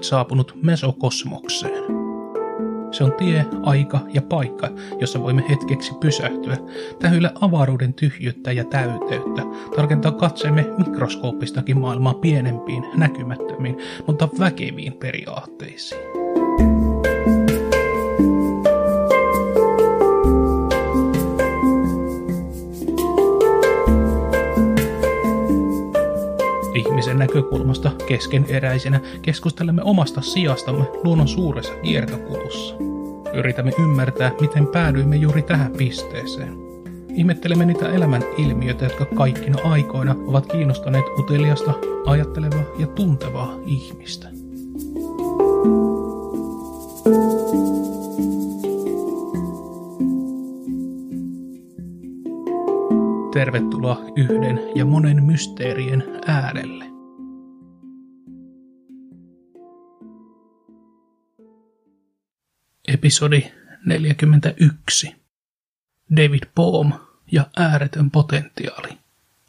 olet saapunut mesokosmokseen. Se on tie, aika ja paikka, jossa voimme hetkeksi pysähtyä, tähyillä avaruuden tyhjyyttä ja täyteyttä, tarkentaa katseemme mikroskooppistakin maailmaa pienempiin, näkymättömiin, mutta väkeviin periaatteisiin. Näkökulmasta keskeneräisenä keskustelemme omasta sijastamme luonnon suuressa kiertokulussa. Yritämme ymmärtää, miten päädyimme juuri tähän pisteeseen. Ihmettelemme niitä elämän ilmiöitä, jotka kaikkina aikoina ovat kiinnostaneet uteliasta, ajattelevaa ja tuntevaa ihmistä. Tervetuloa yhden ja monen mysteerien äärelle. Episodi 41. David Bohm ja ääretön potentiaali.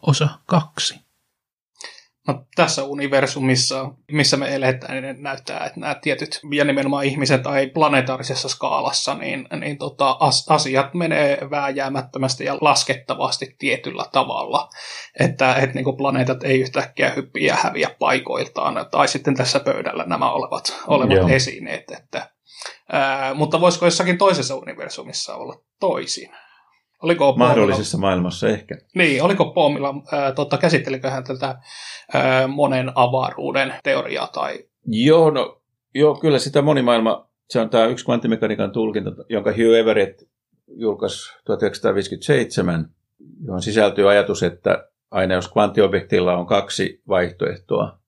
Osa 2. No, tässä universumissa, missä me eletään, niin näyttää, että nämä tietyt, ja nimenomaan ihmiset tai planetaarisessa skaalassa, niin, niin tota, as, asiat menee vääjäämättömästi ja laskettavasti tietyllä tavalla. Että, että niin planeetat ei yhtäkkiä hyppiä ja häviä paikoiltaan, tai sitten tässä pöydällä nämä olevat, olevat esineet. Että, ää, mutta voisiko jossakin toisessa universumissa olla toisin? Oliko Mahdollisessa Poomilla, maailmassa ehkä. Niin, oliko Poomilla, äh, tota, käsitteliköhän hän tätä äh, monen avaruuden teoriaa? Tai... Joo, no, joo, kyllä sitä monimaailma, se on tämä yksi kvanttimekaniikan tulkinta, jonka Hugh Everett julkaisi 1957, johon sisältyy ajatus, että aina jos kvanttiobjektilla on kaksi vaihtoehtoa,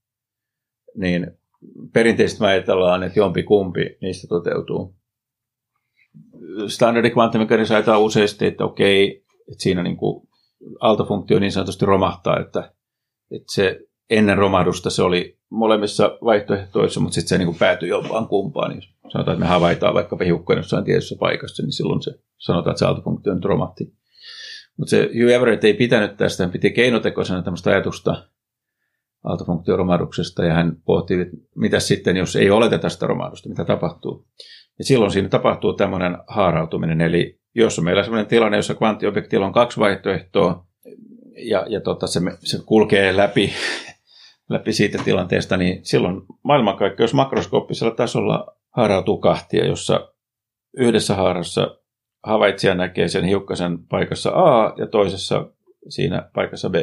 niin perinteisesti me ajatellaan, että jompi kumpi niistä toteutuu standardi kvanttimekaniikassa ajatellaan useasti, että okei, että siinä niin kuin aaltofunktio niin sanotusti romahtaa, että, että se ennen romahdusta se oli molemmissa vaihtoehtoissa, mutta sitten se niin kuin päätyi jompaan kumpaan. Niin sanotaan, että me havaitaan vaikka hiukkaan jossain tietyssä paikassa, niin silloin se sanotaan, että se aaltofunktio nyt romahti. Mutta se Hugh Everett ei pitänyt tästä, hän piti keinotekoisena tämmöistä ajatusta aaltofunktioromahduksesta, ja hän pohti, että mitä sitten, jos ei oleteta sitä romahdusta, mitä tapahtuu. Ja silloin siinä tapahtuu tämmöinen haarautuminen, eli jos on meillä sellainen tilanne, jossa kvanttiobjektilla on kaksi vaihtoehtoa, ja, ja tota, se, se kulkee läpi, läpi siitä tilanteesta, niin silloin maailmankaikkeus makroskooppisella tasolla haarautuu kahtia, jossa yhdessä haarassa havaitsija näkee sen hiukkasen paikassa A ja toisessa siinä paikassa B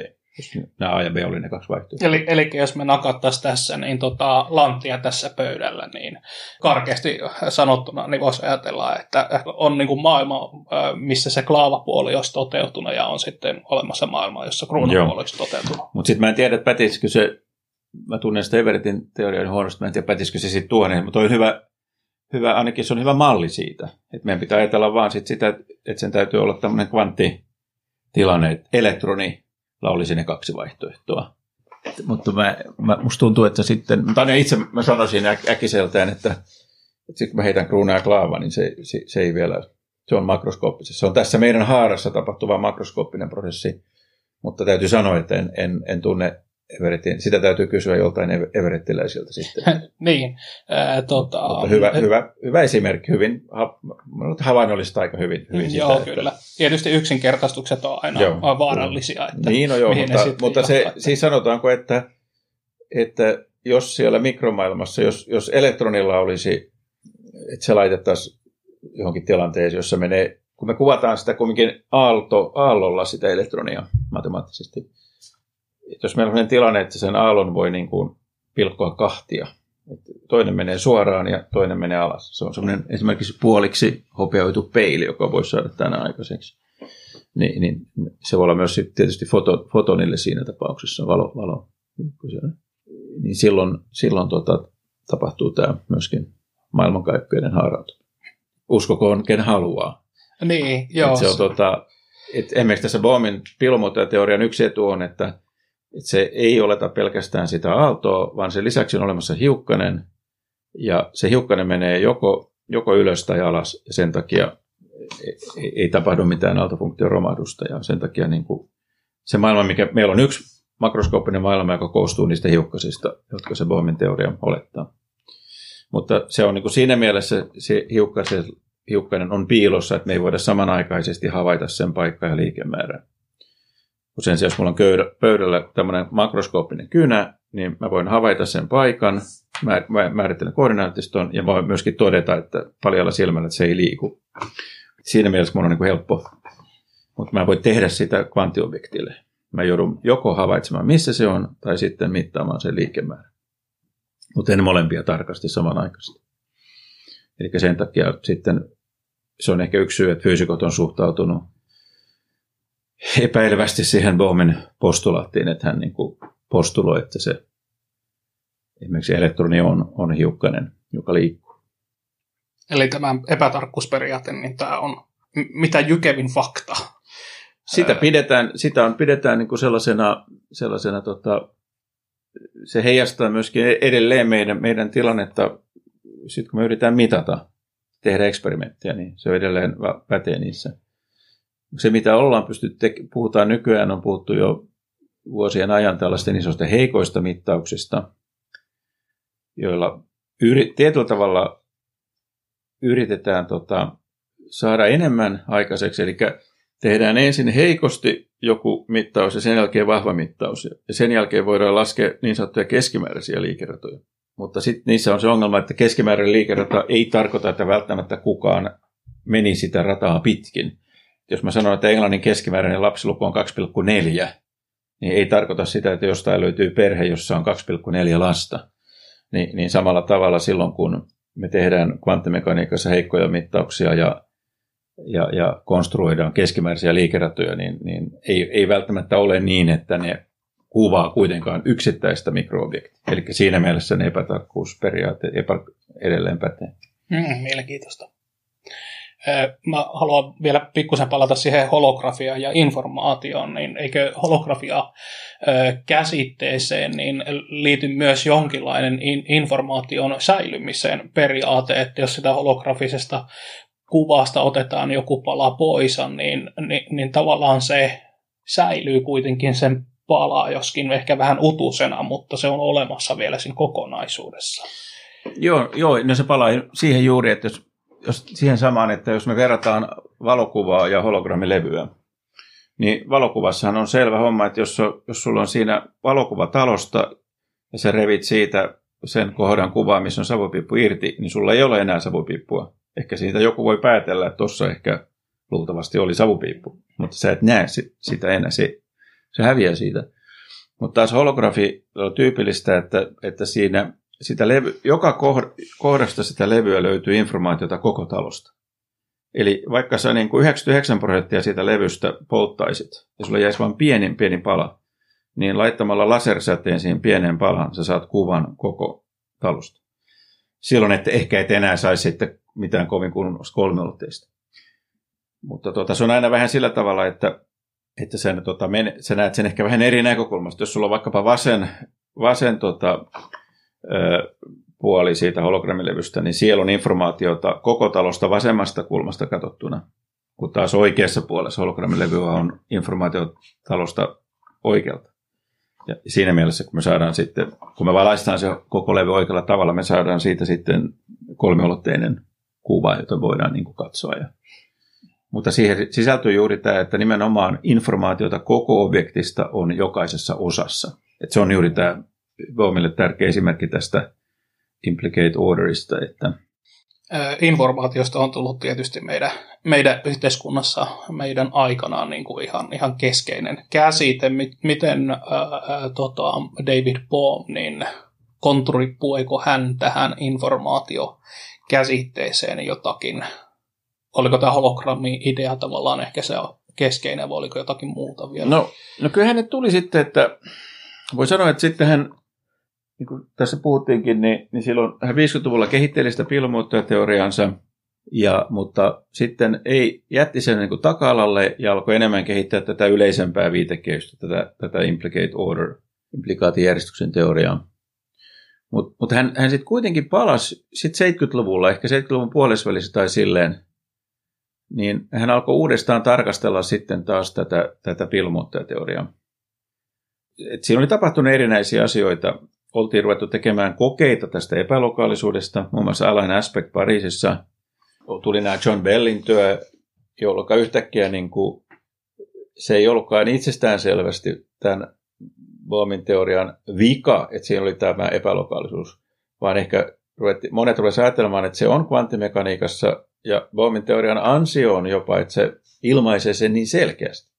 nämä A ja B oli ne kaksi vaihtoehtoa. Eli, eli jos me nakattaisiin tässä niin tota, lanttia tässä pöydällä, niin karkeasti sanottuna niin voisi ajatella, että on niin kuin maailma, missä se klaavapuoli olisi toteutunut ja on sitten olemassa maailma, jossa kruunupuoli olisi toteutunut. Mutta sitten mä en tiedä, että pätisikö se, mä tunnen sitä Everettin teorian huonosti, mä en tiedä, pätisikö se sitten tuonne, mutta on hyvä, hyvä, ainakin se on hyvä malli siitä. Että meidän pitää ajatella vaan sit sitä, että sen täytyy olla tämmöinen kvanttitilanne, että elektroni olisi ne kaksi vaihtoehtoa. Mutta mä, mä, musta tuntuu, että sitten, tai itse mä sanoisin äk, äkiseltään, että, että sitten kun mä heitän kruunaa ja klaava, niin se, se, se ei vielä, se on makroskooppisessa. Se on tässä meidän haarassa tapahtuva makroskooppinen prosessi, mutta täytyy sanoa, että en, en, en tunne Everettin. Sitä täytyy kysyä joltain everettiläisiltä sitten. niin. Ää, tota, Mutta hyvä, hyvä, hyvä esimerkki, hyvin, ha, havainnollista aika hyvin. hyvin joo, sitä, kyllä. Että... Tietysti yksinkertaistukset on aina joo, vaarallisia. Että niin, no joo, mutta, mutta se, siis sanotaanko, että, että jos siellä mikromaailmassa, jos, jos elektronilla olisi, että se laitettaisiin johonkin tilanteeseen, jossa menee, kun me kuvataan sitä kuitenkin aalto, aallolla sitä elektronia matemaattisesti, jos meillä on tilanne, että sen aallon voi niin kuin pilkkoa kahtia, että toinen menee suoraan ja toinen menee alas. Se on semmoinen esimerkiksi puoliksi hopeoitu peili, joka voi saada tänä aikaiseksi. Niin, niin se voi olla myös tietysti foto, fotonille siinä tapauksessa, valo, valo niin silloin, silloin tota, tapahtuu tämä myöskin maailmankaikkeuden haarautuminen. Uskokoon, ken haluaa. Niin, joo. Et se on, tota, et esimerkiksi tässä Bohmin piilomuototeorian yksi etu on, että se ei oleta pelkästään sitä aaltoa, vaan sen lisäksi on olemassa hiukkanen, ja se hiukkanen menee joko, joko ylös tai alas, ja sen takia ei, ei tapahdu mitään aaltofunktion romahdusta, ja sen takia niin kuin se maailma, mikä meillä on yksi makroskooppinen maailma, joka koostuu niistä hiukkasista, jotka se Bohmin teoria olettaa. Mutta se on niin kuin siinä mielessä se hiukkasen, hiukkainen on piilossa, että me ei voida samanaikaisesti havaita sen paikkaa ja liikemäärää. Kun sen sijaan, jos mulla on pöydällä tämmöinen makroskooppinen kynä, niin mä voin havaita sen paikan, mä määrittelen koordinaattiston ja voin myöskin todeta, että paljalla silmällä, että se ei liiku. Siinä mielessä mun on niin kuin helppo, mutta mä voin tehdä sitä kvanttiobjektille. Mä joudun joko havaitsemaan, missä se on, tai sitten mittaamaan sen liikemäärä. Mutta en molempia tarkasti samanaikaisesti. Eli sen takia sitten se on ehkä yksi syy, että fyysikot on suhtautunut epäilevästi siihen Bohmin postulaattiin, että hän niin kuin postuloi, että se esimerkiksi elektroni on, on hiukkanen, joka liikkuu. Eli tämä epätarkkuusperiaate, niin tämä on mitä jykevin fakta. Sitä pidetään, sitä on, pidetään niin kuin sellaisena, sellaisena tota, se heijastaa myöskin edelleen meidän, meidän tilannetta, sitten kun me yritetään mitata, tehdä eksperimenttejä, niin se on edelleen pätee niissä. Se, mitä ollaan pystytty te- puhutaan nykyään, on puhuttu jo vuosien ajan tällaisten isoista heikoista mittauksista, joilla yri- tietyllä tavalla yritetään tota, saada enemmän aikaiseksi, eli tehdään ensin heikosti joku mittaus ja sen jälkeen vahva mittaus. Ja sen jälkeen voidaan laskea niin sanottuja keskimääräisiä liikeratoja. Mutta sitten niissä on se ongelma, että keskimääräinen liikerata ei tarkoita, että välttämättä kukaan meni sitä rataa pitkin. Jos mä sanon, että englannin keskimääräinen lapsiluku on 2,4, niin ei tarkoita sitä, että jostain löytyy perhe, jossa on 2,4 lasta. Niin, niin samalla tavalla silloin, kun me tehdään kvanttimekaniikassa heikkoja mittauksia ja ja, ja konstruoidaan keskimääräisiä liikeratoja, niin, niin ei, ei välttämättä ole niin, että ne kuvaa kuitenkaan yksittäistä mikroobjektia. Eli siinä mielessä ne epätarkkuusperiaate epä, edelleen pätee. Mm, mielenkiintoista. Mä haluan vielä pikkusen palata siihen holografiaan ja informaatioon, niin eikö holografia käsitteeseen niin liity myös jonkinlainen informaation säilymiseen periaate, että jos sitä holografisesta kuvasta otetaan joku pala pois, niin, niin, niin tavallaan se säilyy kuitenkin sen pala, joskin ehkä vähän utusena, mutta se on olemassa vielä siinä kokonaisuudessa. Joo, joo no se palaa siihen juuri, että jos, jos siihen samaan, että jos me verrataan valokuvaa ja hologrammilevyä, niin valokuvassahan on selvä homma, että jos, jos sulla on siinä valokuva talosta ja sä revit siitä sen kohdan kuvaa, missä on savupiippu irti, niin sulla ei ole enää savupiippua. Ehkä siitä joku voi päätellä, että tuossa ehkä luultavasti oli savupiippu, mutta sä et näe sitä enää, se, se häviää siitä. Mutta taas holografi on tyypillistä, että, että siinä sitä levy, joka kohdasta sitä levyä löytyy informaatiota koko talosta. Eli vaikka sä niin kuin 99 prosenttia siitä levystä polttaisit, ja sulla jäisi vain pienin pieni pala, niin laittamalla lasersäteen siihen pieneen palaan sä saat kuvan koko talosta. Silloin että ehkä et enää saisi sitten mitään kovin kunnossa kolmeulotteista. Mutta tota, se on aina vähän sillä tavalla, että, että sen, tota, men, sä näet sen ehkä vähän eri näkökulmasta. Jos sulla on vaikkapa vasen, vasen ö, puoli siitä hologrammilevystä, niin siellä on informaatiota koko talosta vasemmasta kulmasta katsottuna, kun taas oikeassa puolessa hologrammilevy on informaatio talosta oikealta. Ja siinä mielessä, kun me saadaan sitten, kun me valaistaan se koko levy oikealla tavalla, me saadaan siitä sitten kolmiolotteinen kuva, jota voidaan niin kuin katsoa. Ja, mutta siihen sisältyy juuri tämä, että nimenomaan informaatiota koko objektista on jokaisessa osassa. Että se on juuri tämä Bohmille tärkeä esimerkki tästä implicate orderista, että informaatiosta on tullut tietysti meidän, meidän yhteiskunnassa meidän aikanaan niin kuin ihan, ihan keskeinen käsite, miten ää, tota, David Bohm, niin konturipuiko hän tähän informaatio käsitteeseen jotakin. Oliko tämä hologrammi-idea tavallaan ehkä se keskeinen vai oliko jotakin muuta vielä? No, no kyllähän ne tuli sitten, että voi sanoa, että sitten hän, niin kuin tässä puhuttiinkin, niin, niin silloin hän 50-luvulla kehitteli sitä pilmuuttajateoriansa, ja, mutta sitten ei jätti sen niin taka-alalle ja alkoi enemmän kehittää tätä yleisempää viitekehystä, tätä, tätä implicate order, implikaatijärjestyksen teoriaa. Mutta mut hän, hän sitten kuitenkin palasi sit 70-luvulla, ehkä 70-luvun puolesvälissä tai silleen, niin hän alkoi uudestaan tarkastella sitten taas tätä, tätä pilmuuttajateoriaa. Et siinä oli tapahtunut erinäisiä asioita. Oltiin ruvettu tekemään kokeita tästä epälokaalisuudesta. Muun muassa Alain Aspect Pariisissa tuli nämä John Bellin työ, jolloin yhtäkkiä niin kuin, se ei ollutkaan itsestäänselvästi tämän Bohmin teorian vika, että siinä oli tämä epälokaalisuus, vaan ehkä ruvetti, monet ruvesivat ajattelemaan, että se on kvanttimekaniikassa ja Bohmin teorian ansio on jopa, että se ilmaisee sen niin selkeästi.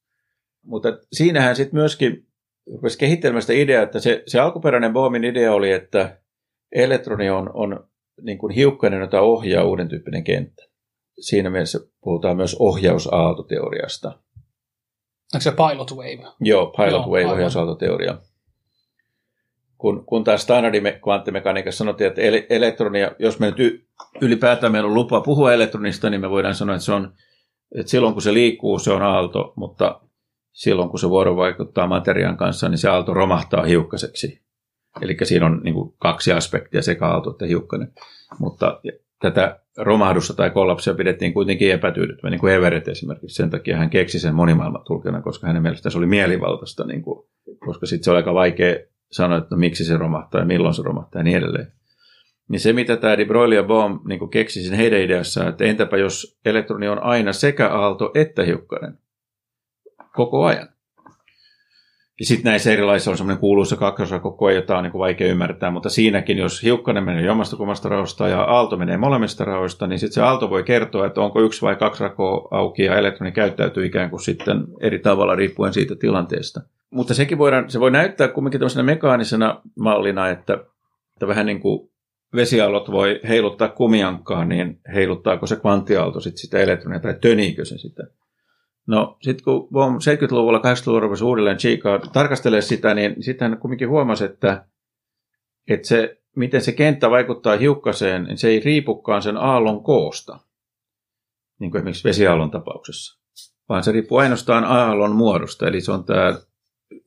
Mutta siinähän sitten myöskin rupesi kehittelemään sitä ideaa, että se, se alkuperäinen Bohmin idea oli, että elektroni on, on niin kuin hiukkainen, jota ohjaa uuden tyyppinen kenttä. Siinä mielessä puhutaan myös ohjausaaltoteoriasta. Onko se pilot wave? Joo, pilot Joo, wave ohjausaaltoteoria. Kun, kun taas standardi kvanttimekaniikassa sanottiin, että elektronia, jos me nyt ylipäätään meillä on lupa puhua elektronista, niin me voidaan sanoa, että, se on, että silloin kun se liikkuu, se on aalto, mutta silloin kun se vuorovaikuttaa materiaan kanssa, niin se aalto romahtaa hiukkaseksi. Eli siinä on niin kuin, kaksi aspektia, sekä aalto että hiukkanen. Mutta tätä romahdusta tai kollapsia pidettiin kuitenkin epätyydyttävä, niin kuin Everett esimerkiksi. Sen takia hän keksi sen monimaailmatulkina, koska hänen mielestään se oli mielivaltaista, niin kuin, koska sitten se oli aika vaikea sanoa, että no, miksi se romahtaa ja milloin se romahtaa ja niin edelleen. Niin se, mitä tämä De Broglie ja Bohm niin keksi heidän ideassaan, että entäpä jos elektroni on aina sekä aalto että hiukkanen koko ajan. Ja sitten näissä erilaisissa on semmoinen kuuluisa kakkosrakokko, jota on niin kuin vaikea ymmärtää, mutta siinäkin, jos hiukkanen menee jommasta kummasta raosta ja aalto menee molemmista raoista, niin sitten se aalto voi kertoa, että onko yksi vai kaksi rakoa auki ja elektroni käyttäytyy ikään kuin sitten eri tavalla riippuen siitä tilanteesta. Mutta sekin voidaan, se voi näyttää kumminkin tämmöisenä mekaanisena mallina, että, että vähän niin kuin vesiaallot voi heiluttaa kumiankkaa, niin heiluttaako se kvanttiaalto sitten sitä elektronia tai töniikö se sitä. No sitten kun 70-luvulla, 80-luvulla rupesi uudelleen Chica tarkastelemaan sitä, niin sitten hän kuitenkin huomasi, että, että se, miten se kenttä vaikuttaa hiukkaseen, niin se ei riipukaan sen aallon koosta, niin kuin esimerkiksi vesiaallon tapauksessa, vaan se riippuu ainoastaan aallon muodosta, eli se on tämä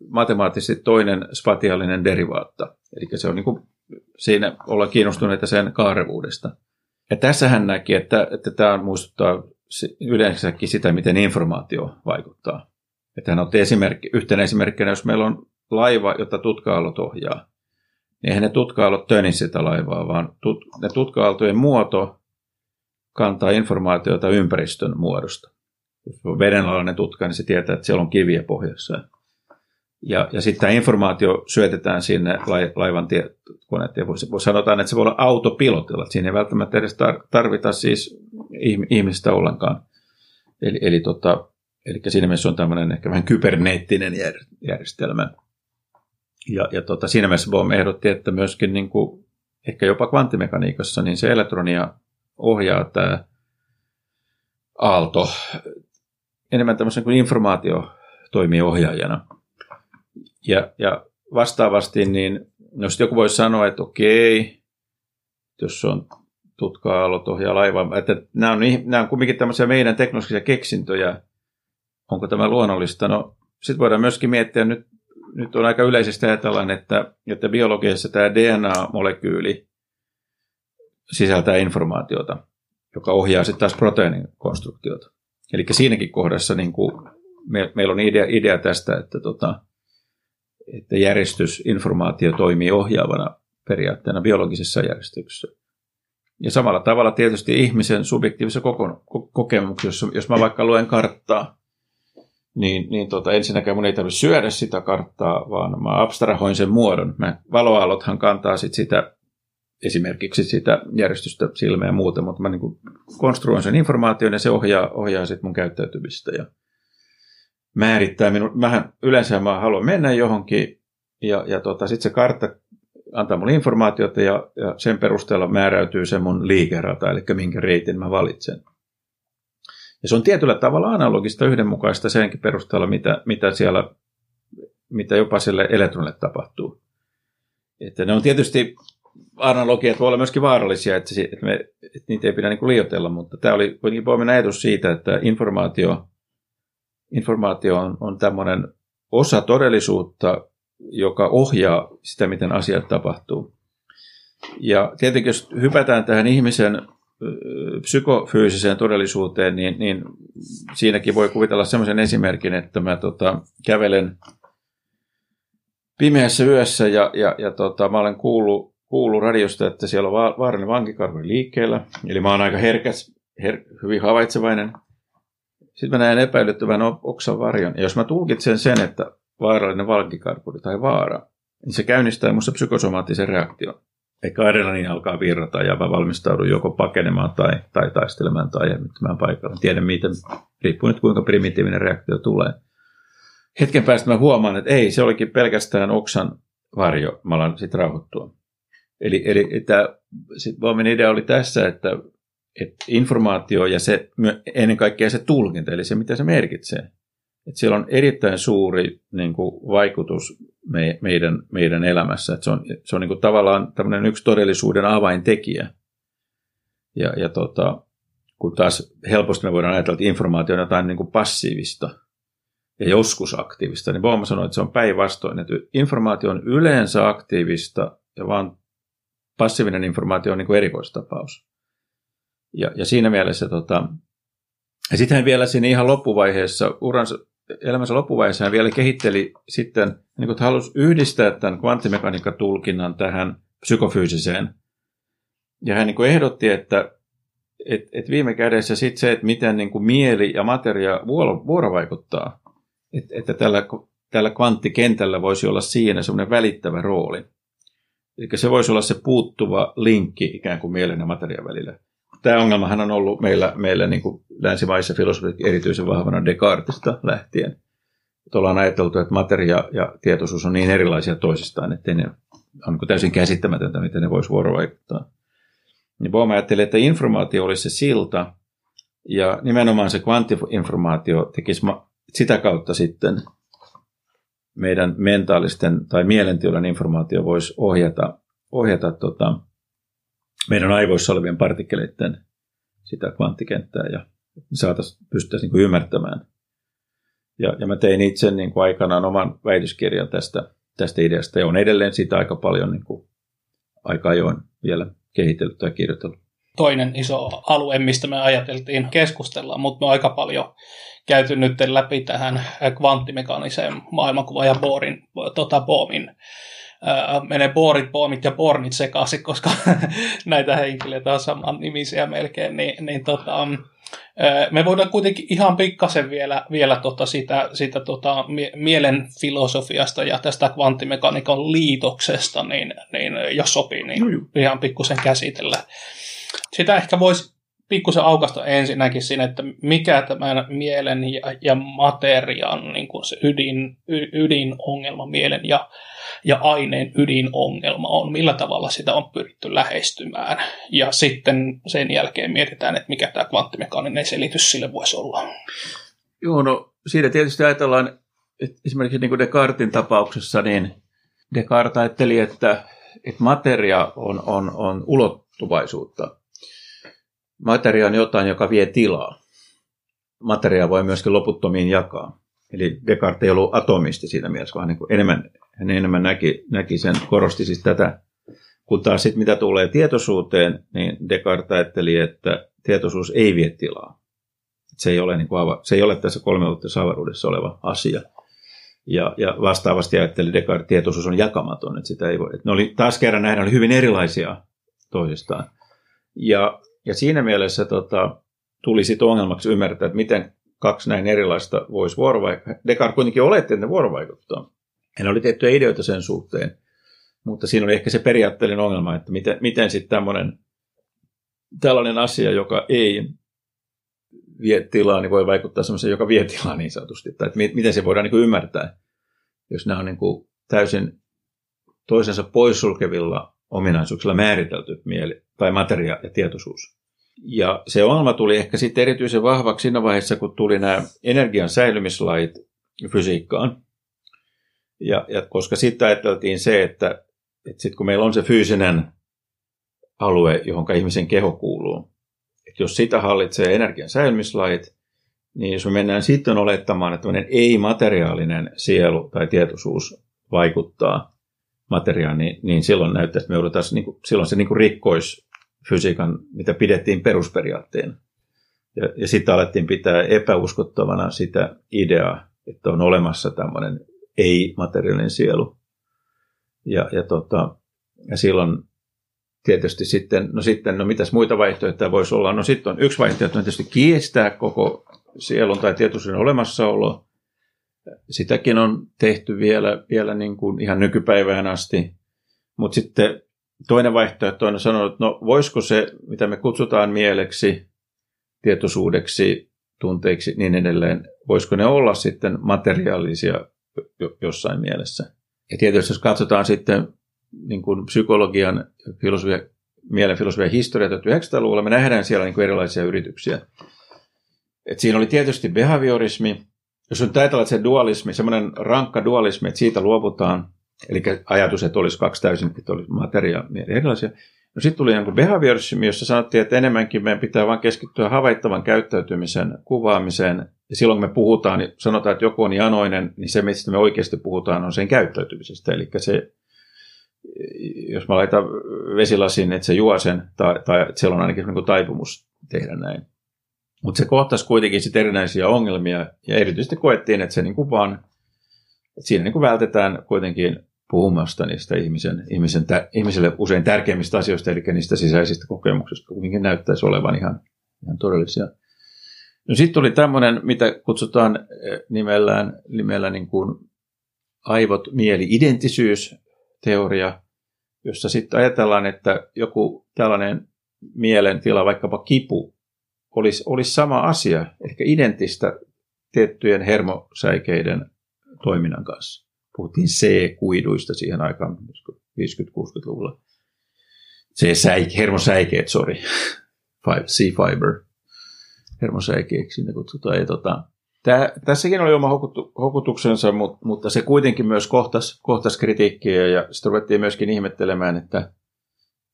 matemaattisesti toinen spatiaalinen derivaatta. Eli se on niin kuin, siinä ollaan kiinnostuneita sen kaarevuudesta. Ja tässä hän näki, että, että tämä muistuttaa yleensäkin sitä, miten informaatio vaikuttaa. Että hän otti esimerkki, yhtenä esimerkkinä, jos meillä on laiva, jota tutka-aallot ohjaa, niin eihän ne tutka-aallot töni sitä laivaa, vaan tut, ne tutka-aaltojen muoto kantaa informaatiota ympäristön muodosta. Jos on vedenalainen tutka, niin se tietää, että siellä on kiviä pohjassa. Ja, ja sitten tämä informaatio syötetään sinne laivan tietokoneet. voi, sanotaan, että se voi olla autopilotilla. Siinä ei välttämättä edes tarvita siis ihmistä ollenkaan. Eli, eli, tota, eli siinä mielessä on tämmöinen ehkä vähän kyberneettinen järjestelmä. Ja, ja tota, siinä mielessä Bohm ehdotti, että myöskin niin kuin, ehkä jopa kvanttimekaniikassa, niin se elektronia ohjaa tämä aalto enemmän tämmöisen kuin informaatio toimii ohjaajana. Ja, ja vastaavasti, niin jos joku voi sanoa, että okei, jos on tutka-aallot ohjaa laivaa, että nämä on, nämä on kuitenkin tämmöisiä meidän teknologisia keksintöjä, onko tämä luonnollista? No, sitten voidaan myöskin miettiä, nyt, nyt on aika yleisesti ajatellaan, että, että biologiassa tämä DNA-molekyyli sisältää informaatiota, joka ohjaa sitten taas proteiinin konstruktiota. Eli siinäkin kohdassa niin kuin me, meillä on idea, idea tästä, että tota, että järjestysinformaatio toimii ohjaavana periaatteena biologisessa järjestyksessä. Ja samalla tavalla tietysti ihmisen subjektiivisessa kokemuksessa, jos, jos mä vaikka luen karttaa, niin, niin tota, ensinnäkään mun ei tarvitse syödä sitä karttaa, vaan mä abstrahoin sen muodon. Mä, valoaalothan kantaa sit sitä esimerkiksi sitä järjestystä silmeä ja muuta, mutta mä niin konstruoin sen informaation ja se ohjaa, ohjaa sit mun käyttäytymistä. Ja, määrittää minun. Mähän yleensä mä haluan mennä johonkin ja, ja tota, sitten se kartta antaa mulle informaatiota ja, ja sen perusteella määräytyy se mun liikerata, eli minkä reitin mä valitsen. Ja se on tietyllä tavalla analogista yhdenmukaista senkin perusteella, mitä, mitä siellä, mitä jopa sille elektronille tapahtuu. Että ne on tietysti analogiat voi olla myöskin vaarallisia, että, se, että, me, että niitä ei pidä niin liioitella, mutta tämä oli kuitenkin Bohmin ajatus siitä, että informaatio informaatio on, on tämmöinen osa todellisuutta, joka ohjaa sitä, miten asiat tapahtuu. Ja tietenkin, jos hypätään tähän ihmisen psykofyysiseen todellisuuteen, niin, niin siinäkin voi kuvitella sellaisen esimerkin, että mä tota, kävelen pimeässä yössä ja, ja, ja tota, mä olen kuullut, kuullut radiosta, että siellä on va- vaarallinen liikkeellä. Eli mä oon aika herkäs, her, hyvin havaitsevainen. Sitten mä näen epäilyttävän oksan varjon. Ja jos mä tulkitsen sen, että vaarallinen vankikarvari tai vaara, niin se käynnistää minussa psykosomaattisen reaktion. Eikä adrenaliini alkaa virrata ja mä valmistaudun joko pakenemaan tai, tai taistelemaan tai jäämyttämään paikalla. Tiedän, miten, riippuu nyt kuinka primitiivinen reaktio tulee. Hetken päästä mä huomaan, että ei, se olikin pelkästään oksan varjo. Mä alan sitten rauhoittua. Eli, eli sit Baumin idea oli tässä, että, että informaatio ja se, ennen kaikkea se tulkinta, eli se mitä se merkitsee. Että siellä on erittäin suuri niin kuin, vaikutus me, meidän, meidän elämässä. Että se on, se on niin kuin, tavallaan tämmöinen yksi todellisuuden avaintekijä. Ja, ja tota, kun taas helposti me voidaan ajatella, että informaatio on jotain niin kuin passiivista ja joskus aktiivista, niin Bohm sanoi, että se on päinvastoin, että informaatio on yleensä aktiivista ja vaan passiivinen informaatio on niin kuin erikoistapaus. Ja, ja siinä mielessä, tota, ja sitten hän vielä siinä ihan loppuvaiheessa, uransa, elämänsä loppuvaiheessa hän vielä kehitteli sitten, niin kuin halusi yhdistää tämän kvanttimekaniikkatulkinnan tähän psykofyysiseen. Ja hän niin kuin ehdotti, että et, et viime kädessä sitten se, että miten niin kuin mieli ja materia vuorovaikuttaa, että, että tällä, tällä kvanttikentällä voisi olla siinä semmoinen välittävä rooli. Eli se voisi olla se puuttuva linkki ikään kuin mielen ja materian välillä. Tämä ongelmahan on ollut meillä, meillä niin kuin länsimaissa filosofit erityisen vahvana Descartesista lähtien. Että ollaan ajateltu, että materia ja tietoisuus on niin erilaisia toisistaan, että ne on niin täysin käsittämätöntä, miten ne voisi vuorovaikuttaa. Niin Bohm ajatteli, että informaatio olisi se silta, ja nimenomaan se kvanttiinformaatio tekisi sitä kautta sitten meidän mentaalisten tai mielentilan informaatio voisi ohjata, ohjata tota, meidän aivoissa olevien partikkeleiden sitä kvanttikenttää ja saataisiin pystyttäisiin niin ymmärtämään. Ja, ja mä tein itse niin kuin aikanaan oman väitöskirjan tästä, tästä ideasta ja on edelleen sitä aika paljon niin kuin aika ajoin vielä kehitellyt tai kirjoitellut. Toinen iso alue, mistä me ajateltiin keskustella, mutta me aika paljon käyty nyt läpi tähän kvanttimekaaniseen maailmankuvaan ja Borin, tota Boomin menee Borit, Boomit ja Bornit sekaisin, koska näitä henkilöitä on saman nimisiä melkein, niin, niin tota, me voidaan kuitenkin ihan pikkasen vielä, vielä tota sitä, sitä tota mielen filosofiasta ja tästä kvanttimekaniikan liitoksesta, niin, niin jos sopii, niin ihan pikkusen käsitellä. Sitä ehkä voisi pikkusen aukasta ensinnäkin siinä, että mikä tämän mielen ja, ja materian niin kuin se ydin, y, ydinongelma, mielen ja, ja aineen ydinongelma on, millä tavalla sitä on pyritty lähestymään. Ja sitten sen jälkeen mietitään, että mikä tämä kvanttimekaaninen selitys sille voisi olla. Joo, no siinä tietysti ajatellaan, että esimerkiksi niin kuin Descartin tapauksessa, niin Descartes ajatteli, että, että materia on, on, on ulottuvaisuutta materia on jotain, joka vie tilaa. Materia voi myöskin loputtomiin jakaa. Eli Descartes ei ollut atomisti siinä mielessä, vaan niin enemmän, hän enemmän näki, näki sen, korosti siis tätä. Kun taas sitten mitä tulee tietoisuuteen, niin Descartes ajatteli, että tietoisuus ei vie tilaa. Se ei ole, niin kuin, se ei ole tässä kolmeulotteisessa avaruudessa oleva asia. Ja, ja vastaavasti ajatteli Descartes, että tietoisuus on jakamaton, että sitä ei voi. Ne oli, taas kerran nähdä oli hyvin erilaisia toisistaan. Ja ja siinä mielessä tota, tuli sitten ongelmaksi ymmärtää, että miten kaksi näin erilaista voisi vuorovaikuttaa. Descartes kuitenkin oletti, että ne vuorovaikuttaa. Hän oli tiettyjä ideoita sen suhteen, mutta siinä oli ehkä se periaatteellinen ongelma, että miten, miten sitten tämmöinen tällainen asia, joka ei vie tilaa, niin voi vaikuttaa semmoiseen, joka vie tilaa niin sanotusti. Tai että miten se voidaan niin ymmärtää, jos nämä on niin kuin täysin toisensa poissulkevilla ominaisuuksilla määritelty mieli tai materia ja tietoisuus. Ja se ongelma tuli ehkä sitten erityisen vahvaksi siinä vaiheessa, kun tuli nämä energian säilymislait fysiikkaan. Ja, ja koska sitten ajateltiin se, että, että sitten kun meillä on se fyysinen alue, johon ihmisen keho kuuluu, että jos sitä hallitsee energian säilymislait, niin jos me mennään sitten olettamaan, että ei-materiaalinen sielu tai tietoisuus vaikuttaa materiaan, niin, niin silloin näyttää, että me joudutaan, niin kuin, silloin se niin kuin rikkoisi fysiikan, mitä pidettiin perusperiaatteena. Ja, ja sitten alettiin pitää epäuskottavana sitä ideaa, että on olemassa tämmöinen ei-materiaalinen sielu. Ja, ja, tota, ja silloin tietysti sitten, no sitten, no mitäs muita vaihtoehtoja voisi olla? No sitten on yksi vaihtoehto on tietysti kiestää koko sielun tai tietoisuuden olemassaolo. Sitäkin on tehty vielä, vielä niin kuin ihan nykypäivään asti. Mutta sitten toinen vaihtoehto on sanonut, että no voisiko se, mitä me kutsutaan mieleksi, tietoisuudeksi, tunteiksi, niin edelleen, voisiko ne olla sitten materiaalisia jossain mielessä. Ja tietysti jos katsotaan sitten niin kuin psykologian, filosofia, mielen filosofian historia 1900-luvulla, me nähdään siellä niin kuin erilaisia yrityksiä. Et siinä oli tietysti behaviorismi, jos on ajatellaan, että se dualismi, semmoinen rankka dualismi, että siitä luovutaan, eli ajatus, että olisi kaksi täysin, että olisi materia erilaisia. No sitten tuli joku behaviorismi, jossa sanottiin, että enemmänkin meidän pitää vain keskittyä havaittavan käyttäytymisen kuvaamiseen. Ja silloin kun me puhutaan, niin sanotaan, että joku on janoinen, niin se, mistä me oikeasti puhutaan, on sen käyttäytymisestä. Eli se, jos mä laitan vesilasin, että se juo sen, tai, tai että siellä on ainakin niin taipumus tehdä näin. Mutta se kohtasi kuitenkin sitten erinäisiä ongelmia, ja erityisesti koettiin, että se niin kuin vaan, että siinä niin kuin vältetään kuitenkin puhumasta niistä ihmisen, ihmisen, ihmiselle usein tärkeimmistä asioista, eli niistä sisäisistä kokemuksista, kuitenkin näyttäisi olevan ihan, ihan todellisia. No sitten tuli tämmöinen, mitä kutsutaan eh, nimellään, nimellä niin kuin aivot, mieli, identisyys, teoria, jossa sitten ajatellaan, että joku tällainen mielentila, vaikkapa kipu, olisi, olisi sama asia, ehkä identistä tiettyjen hermosäikeiden toiminnan kanssa. Puhuttiin C-kuiduista siihen aikaan, 50-60-luvulla. C-säike, hermosäikeet, sorry, C-fiber, hermosäikeeksi ne kutsutaan. Ja tota, Tää, tässäkin oli oma hokutuksensa, mutta, mutta se kuitenkin myös kohtasi, kohtasi kritiikkiä ja sitten ruvettiin myöskin ihmettelemään, että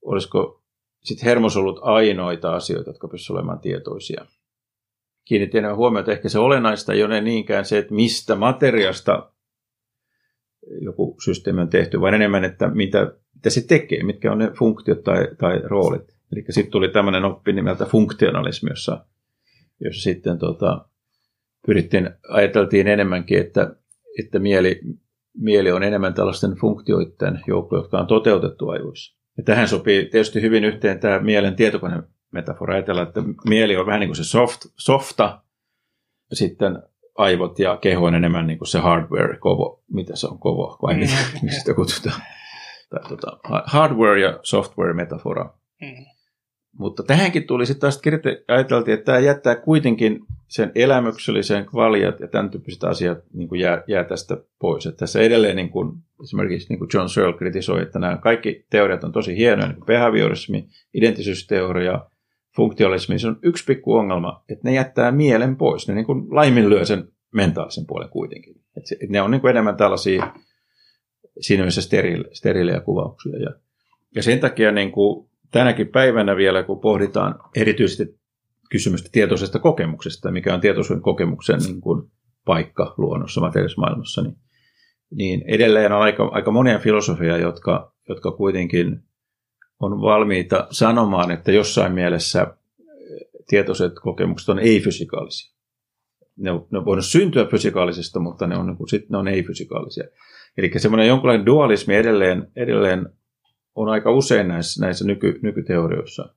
olisiko sitten hermosolut ainoita asioita, jotka pystyisivät olemaan tietoisia. Kiinnitti enemmän huomiota, että ehkä se olennaista ei ole niinkään se, että mistä materiasta joku systeemi on tehty, vaan enemmän, että mitä, mitä se tekee, mitkä on ne funktiot tai, tai roolit. Eli sitten tuli tämmöinen oppi nimeltä funktionalismi, jossa, jossa sitten tota, pyrittiin, ajateltiin enemmänkin, että, että mieli, mieli on enemmän tällaisten funktioiden joukko, jotka on toteutettu aivoissa. Ja tähän sopii tietysti hyvin yhteen tämä mielen tietokonemetafora. Ajatellaan, että mieli on vähän niin kuin se soft, softa, sitten aivot ja keho on enemmän niin kuin se hardware, kovo, mitä se on, kovo, vai mm. mitä sitä kutsutaan. Tai, tuota, hardware ja software metafora. Mm. Mutta tähänkin tuli sitten taas ajateltiin, että tämä jättää kuitenkin sen elämyksellisen kvaliat ja tämän tyyppiset asiat niin kuin jää, jää tästä pois. Että tässä edelleen niin kuin, esimerkiksi niin kuin John Searle kritisoi, että nämä kaikki teoriat on tosi hienoja, niin kuin behaviorismi, identisyysteoria, funktionalismi, se on yksi pikku ongelma, että ne jättää mielen pois. Ne niin kuin laiminlyö sen mentaalisen puolen kuitenkin. Että se, että ne on niin kuin enemmän tällaisia siinä mielessä steriilejä kuvauksia. Ja, ja sen takia niin kuin tänäkin päivänä vielä, kun pohditaan erityisesti kysymystä tietoisesta kokemuksesta, mikä on tietoisuuden kokemuksen niin kuin paikka luonnossa, materiaalisessa maailmassa, niin, niin edelleen on aika, aika monia filosofia, jotka, jotka kuitenkin on valmiita sanomaan, että jossain mielessä tietoiset kokemukset on ei-fysikaalisia. Ne on, ne on voinut syntyä fysikaalisesta, mutta ne on, niin sit ne on ei-fysikaalisia. Eli semmoinen jonkinlainen dualismi edelleen, edelleen on aika usein näissä, näissä nyky, nykyteorioissa.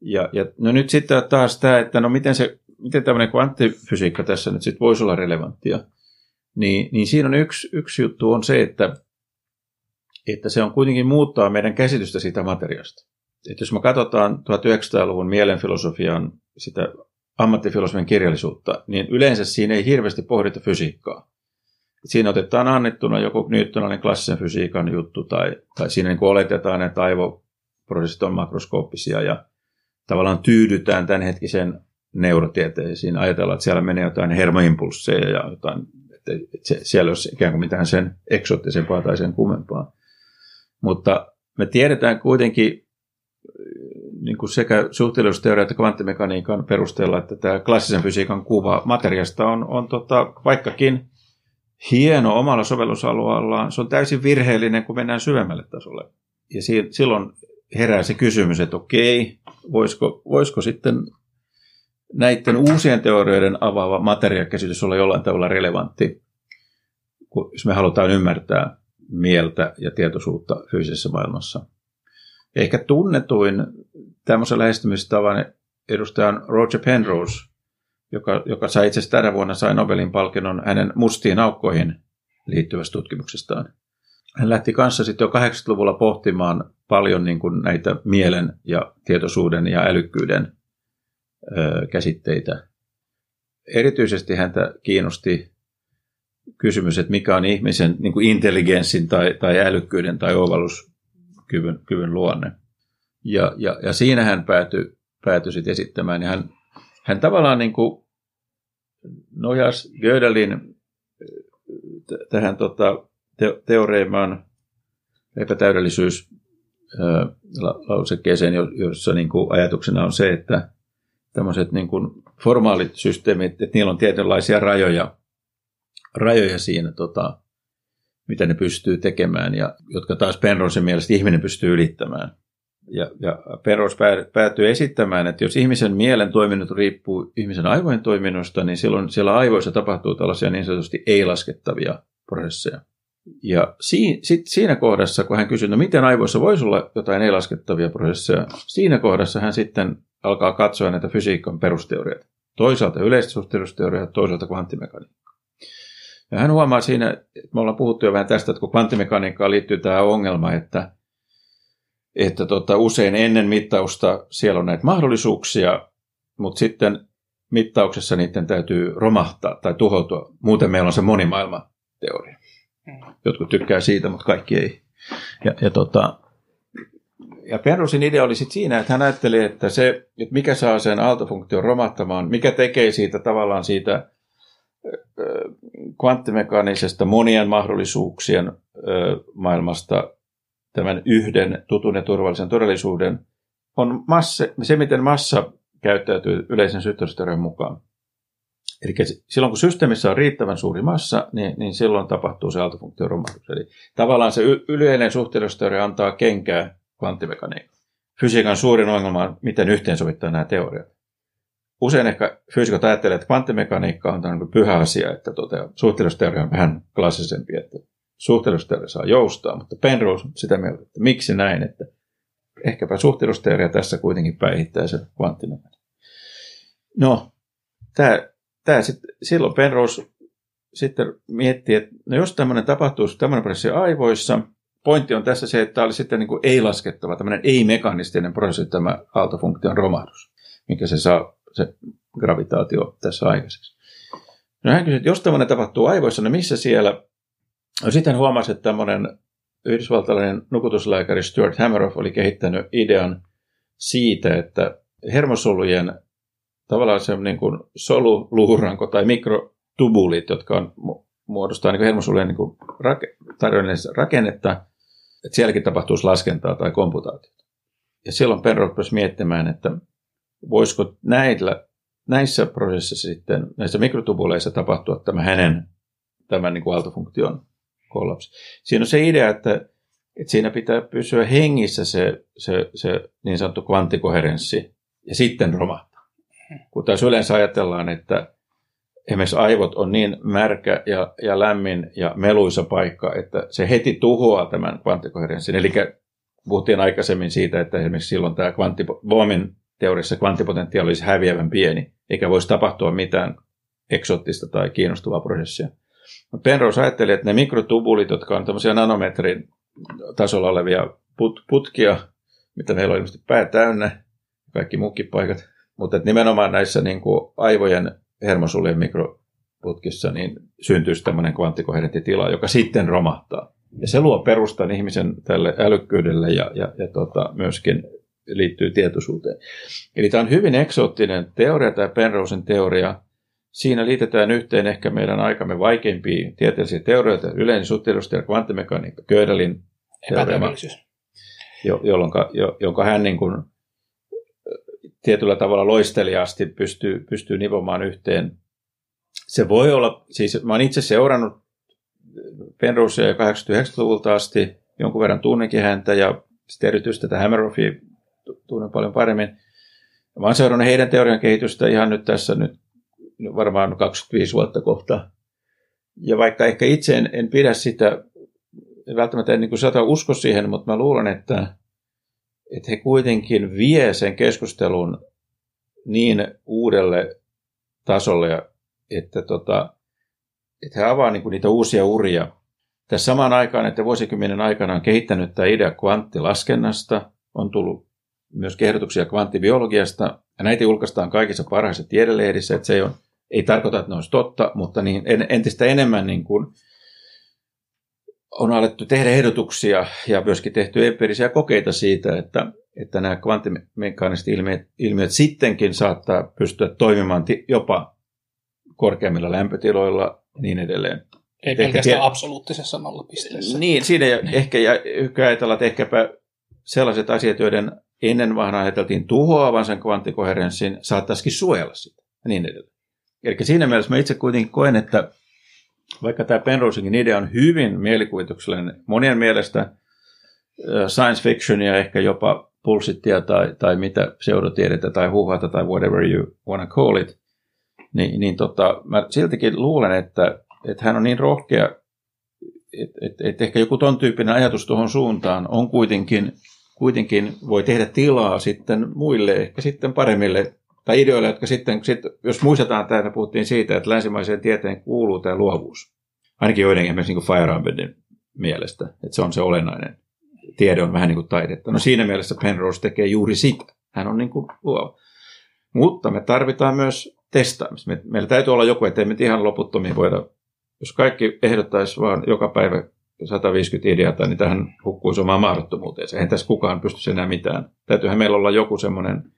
Ja, ja no nyt sitten taas tämä, että no miten, se, miten tämmöinen kvanttifysiikka tässä nyt sitten voisi olla relevanttia, niin, niin siinä on yksi, yksi juttu on se, että, että se on kuitenkin muuttaa meidän käsitystä siitä materiasta. Että jos me katsotaan 1900-luvun mielenfilosofian sitä ammattifilosofian kirjallisuutta, niin yleensä siinä ei hirveästi pohdita fysiikkaa siinä otetaan annettuna joku Newtonainen klassisen fysiikan juttu, tai, tai siinä niin oletetaan, että aivoprosessit on makroskooppisia, ja tavallaan tyydytään tämänhetkisen neurotieteisiin. Ajatellaan, että siellä menee jotain hermoimpulsseja ja jotain, että, se, siellä olisi ikään kuin mitään sen eksoottisempaa tai sen kummempaa. Mutta me tiedetään kuitenkin niin kuin sekä suhteellisuusteoria että kvanttimekaniikan perusteella, että tämä klassisen fysiikan kuva materiasta on, on tota, vaikkakin hieno omalla sovellusalueellaan. Se on täysin virheellinen, kun mennään syvemmälle tasolle. Ja silloin herää se kysymys, että okei, voisiko, voisiko sitten näiden uusien teorioiden avaava materiakäsitys olla jollain tavalla relevantti, jos me halutaan ymmärtää mieltä ja tietoisuutta fyysisessä maailmassa. Ehkä tunnetuin tämmöisen lähestymistavan edustaja on Roger Penrose, joka, joka sai itse asiassa tänä vuonna sai Nobelin palkinnon hänen mustiin aukkoihin liittyvästä tutkimuksestaan. Hän lähti kanssa sitten jo 80-luvulla pohtimaan paljon niin kuin näitä mielen ja tietoisuuden ja älykkyyden ö, käsitteitä. Erityisesti häntä kiinnosti kysymys, että mikä on ihmisen niin kuin intelligenssin tai, tai älykkyyden tai ovalluskyvyn kyvyn luonne. Ja, ja, ja siinä hän päätyi, sitten esittämään. Ja hän, hän tavallaan niin kuin nojasi Gödelin t- tähän tota, te- teoreemaan epätäydellisyys lausekkeeseen, jossa niin kuin ajatuksena on se, että tämmöiset niin kuin formaalit systeemit, että niillä on tietynlaisia rajoja, rajoja siinä, tota, mitä ne pystyy tekemään, ja jotka taas Penrosen mielestä ihminen pystyy ylittämään. Ja, ja Penrose päätyy esittämään, että jos ihmisen mielen toiminnot riippuu ihmisen aivojen toiminnosta, niin silloin siellä aivoissa tapahtuu tällaisia niin sanotusti ei-laskettavia prosesseja. Ja si, sit siinä kohdassa, kun hän kysyy, no miten aivoissa voisi olla jotain ei-laskettavia prosesseja, siinä kohdassa hän sitten alkaa katsoa näitä fysiikan perusteorioita. Toisaalta yleistä suhteellisuusteoriaa, toisaalta kvanttimekaniikkaa. Ja hän huomaa siinä, että me ollaan puhuttu jo vähän tästä, että kun kvanttimekaniikkaan liittyy tämä ongelma, että, että tota, usein ennen mittausta siellä on näitä mahdollisuuksia, mutta sitten mittauksessa niiden täytyy romahtaa tai tuhoutua. Muuten meillä on se monimaailma-teoria. Jotkut tykkää siitä, mutta kaikki ei. Ja, ja, tota, ja Penrosin idea oli sit siinä, että hän ajatteli, että se, että mikä saa sen aaltofunktion romahtamaan, mikä tekee siitä tavallaan siitä kvanttimekaanisesta monien mahdollisuuksien maailmasta tämän yhden tutun ja turvallisen todellisuuden, on massa, se, miten massa käyttäytyy yleisen syöttösteorian mukaan. Eli silloin kun systeemissä on riittävän suuri massa, niin, niin silloin tapahtuu se aaltofunktion romahdus. Eli tavallaan se yleinen suhteellisuusteoria antaa kenkää kvanttimekaniikkaan. Fysiikan suurin ongelma on, miten yhteensovittaa nämä teoriat. Usein ehkä fyysikot ajattelevat, että kvanttimekaniikka on tämmöinen pyhä asia, että tuota, suhteellisuusteoria on vähän klassisempi, että suhteellisuusteoria saa joustaa, mutta Penrose on sitä mieltä, että miksi näin, että ehkäpä suhteellisuusteoria tässä kuitenkin päihittää sen kvanttimekaniikan. No, tämä tämä sit, silloin Penrose sitten miettii, että no jos tämmöinen tapahtuisi, tämmöinen prosessi aivoissa, pointti on tässä se, että tämä oli sitten niin ei-laskettava, tämmöinen ei-mekanistinen prosessi, tämä aaltofunktion romahdus, mikä se saa se gravitaatio tässä aikaiseksi. No hän kysyi, että jos tämmöinen tapahtuu aivoissa, niin missä siellä? No sitten huomasi, että tämmöinen yhdysvaltalainen nukutuslääkäri Stuart Hameroff oli kehittänyt idean siitä, että hermosolujen tavallaan se niin kuin soluluuranko tai mikrotubulit, jotka on, muodostaa niin hermosolujen niin rake, rakennetta, että sielläkin tapahtuisi laskentaa tai komputaatiota. Ja silloin Penrose miettimään, että voisiko näillä, näissä prosesseissa sitten, näissä mikrotubuleissa tapahtua tämä hänen tämän niin kuin aaltofunktion kollapsi. Siinä on se idea, että, että siinä pitää pysyä hengissä se, se, se niin sanottu kvanttikoherenssi ja sitten romahtaa. Kun taas yleensä ajatellaan, että esimerkiksi aivot on niin märkä ja, ja lämmin ja meluisa paikka, että se heti tuhoaa tämän kvanttikoherenssin. Eli puhuttiin aikaisemmin siitä, että esimerkiksi silloin tämä kvanttipo- teoriassa kvanttipotentiaali olisi häviävän pieni, eikä voisi tapahtua mitään eksoottista tai kiinnostavaa prosessia. Penrose ajatteli, että ne mikrotubulit, jotka on tämmöisiä nanometrin tasolla olevia put- putkia, mitä meillä on ilmeisesti pää täynnä, kaikki muukin paikat, mutta nimenomaan näissä niin kuin aivojen hermosolujen mikroputkissa niin syntyisi tämmöinen kvanttikoherentti tila, joka sitten romahtaa. Ja se luo perustan ihmisen tälle älykkyydelle ja, ja, ja tota, myöskin liittyy tietoisuuteen. Eli tämä on hyvin eksoottinen teoria, tämä Penrosen teoria. Siinä liitetään yhteen ehkä meidän aikamme vaikeimpia tieteellisiä teorioita, yleinen suhteellisuus ja kvanttimekaniikka, Gödelin teorema, jo, jolloin, jo, jonka hän niin kuin tietyllä tavalla loisteliaasti pystyy, pystyy nivomaan yhteen. Se voi olla, siis mä olen itse seurannut Penrosea 89-luvulta asti, jonkun verran tunnekin häntä ja sitten erityisesti tätä Hammeroffia tunnen paljon paremmin. Mä olen seurannut heidän teorian kehitystä ihan nyt tässä nyt varmaan 25 vuotta kohta. Ja vaikka ehkä itse en, en pidä sitä välttämättä en niin saata usko siihen, mutta mä luulen, että, että he kuitenkin vie sen keskustelun niin uudelle tasolle, että, tota, että he avaa niin kuin niitä uusia uria. Tässä samaan aikaan, että vuosikymmenen aikana on kehittänyt tämä idea kvanttilaskennasta, on tullut myös ehdotuksia kvanttibiologiasta, ja näitä julkaistaan kaikissa parhaissa tiedelehdissä, että se ei, ole, ei tarkoita, että ne olisi totta, mutta niin entistä enemmän niin kuin on alettu tehdä ehdotuksia ja myöskin tehty empiirisiä kokeita siitä, että, että nämä kvanttimekaaniset ilmiöt, ilmiöt sittenkin saattaa pystyä toimimaan jopa korkeammilla lämpötiloilla ja niin edelleen. Ei pelkästään ehkä, absoluuttisessa nollapisteessä. Niin, siinä ehkä ja ajatellaan, että ehkäpä sellaiset asiat, joiden ennen vaan ajateltiin tuhoavan sen kvanttikoherenssin, saattaisikin suojella sitä ja niin edelleen. Eli siinä mielessä mä itse kuitenkin koen, että vaikka tämä Penrosein idea on hyvin mielikuvituksellinen, monien mielestä science fiction ja ehkä jopa pulsittia tai, tai mitä pseudotiedettä tai huuhata tai whatever you wanna call it, niin, niin tota, mä siltikin luulen, että, että hän on niin rohkea, että, että, että ehkä joku ton tyyppinen ajatus tuohon suuntaan on kuitenkin, kuitenkin voi tehdä tilaa sitten muille, ehkä sitten paremmille tai ideoille, jotka sitten, sitten jos muistetaan tämä, puhuttiin siitä, että länsimaiseen tieteen kuuluu tämä luovuus. Ainakin joidenkin esimerkiksi niin Feyerabendin mielestä, että se on se olennainen. Tiede on vähän niin kuin taidetta. No siinä mielessä Penrose tekee juuri sitä. Hän on niin kuin luova. Mutta me tarvitaan myös testaamista. Meillä täytyy olla joku, ettei me ihan loputtomiin voida, jos kaikki ehdottaisi vaan joka päivä 150 ideaa, niin tähän hukkuisi omaan mahdottomuuteen. Eihän tässä kukaan pystyisi enää mitään. Täytyyhän meillä olla joku semmoinen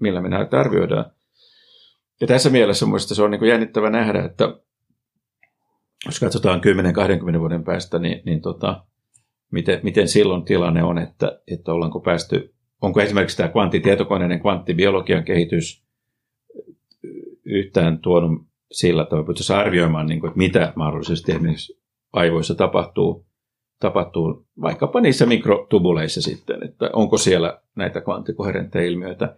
millä me näitä arvioidaan. Ja tässä mielessä mielestäni se on niin jännittävä nähdä, että jos katsotaan 10-20 vuoden päästä, niin, niin tota, miten, miten silloin tilanne on, että, että ollaanko päästy, onko esimerkiksi tämä kvanttitietokoneiden kvanttibiologian kehitys yhtään tuonut sillä, että me pystyisi arvioimaan, niin kuin, että mitä mahdollisesti esimerkiksi aivoissa tapahtuu, tapahtuu vaikkapa niissä mikrotubuleissa sitten, että onko siellä näitä kvanttikoherentteja ilmiöitä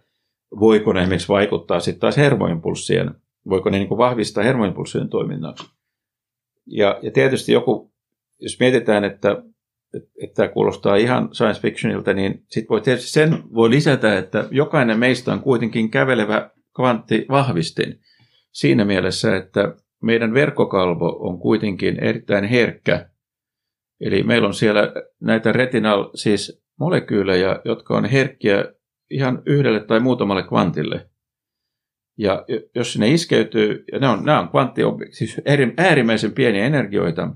voiko ne esimerkiksi vaikuttaa sitten taas hermoimpulssien, voiko ne niin vahvistaa hermoimpulssien toiminnaksi. Ja, ja tietysti joku, jos mietitään, että, että tämä kuulostaa ihan science fictionilta, niin sitten voi tietysti sen voi lisätä, että jokainen meistä on kuitenkin kävelevä kvanttivahvistin siinä mielessä, että meidän verkkokalvo on kuitenkin erittäin herkkä. Eli meillä on siellä näitä retinal, siis molekyylejä, jotka on herkkiä ihan yhdelle tai muutamalle kvantille. Ja jos sinne iskeytyy, ja ne on, nämä on kvanttiob- siis äärimmäisen pieniä energioita,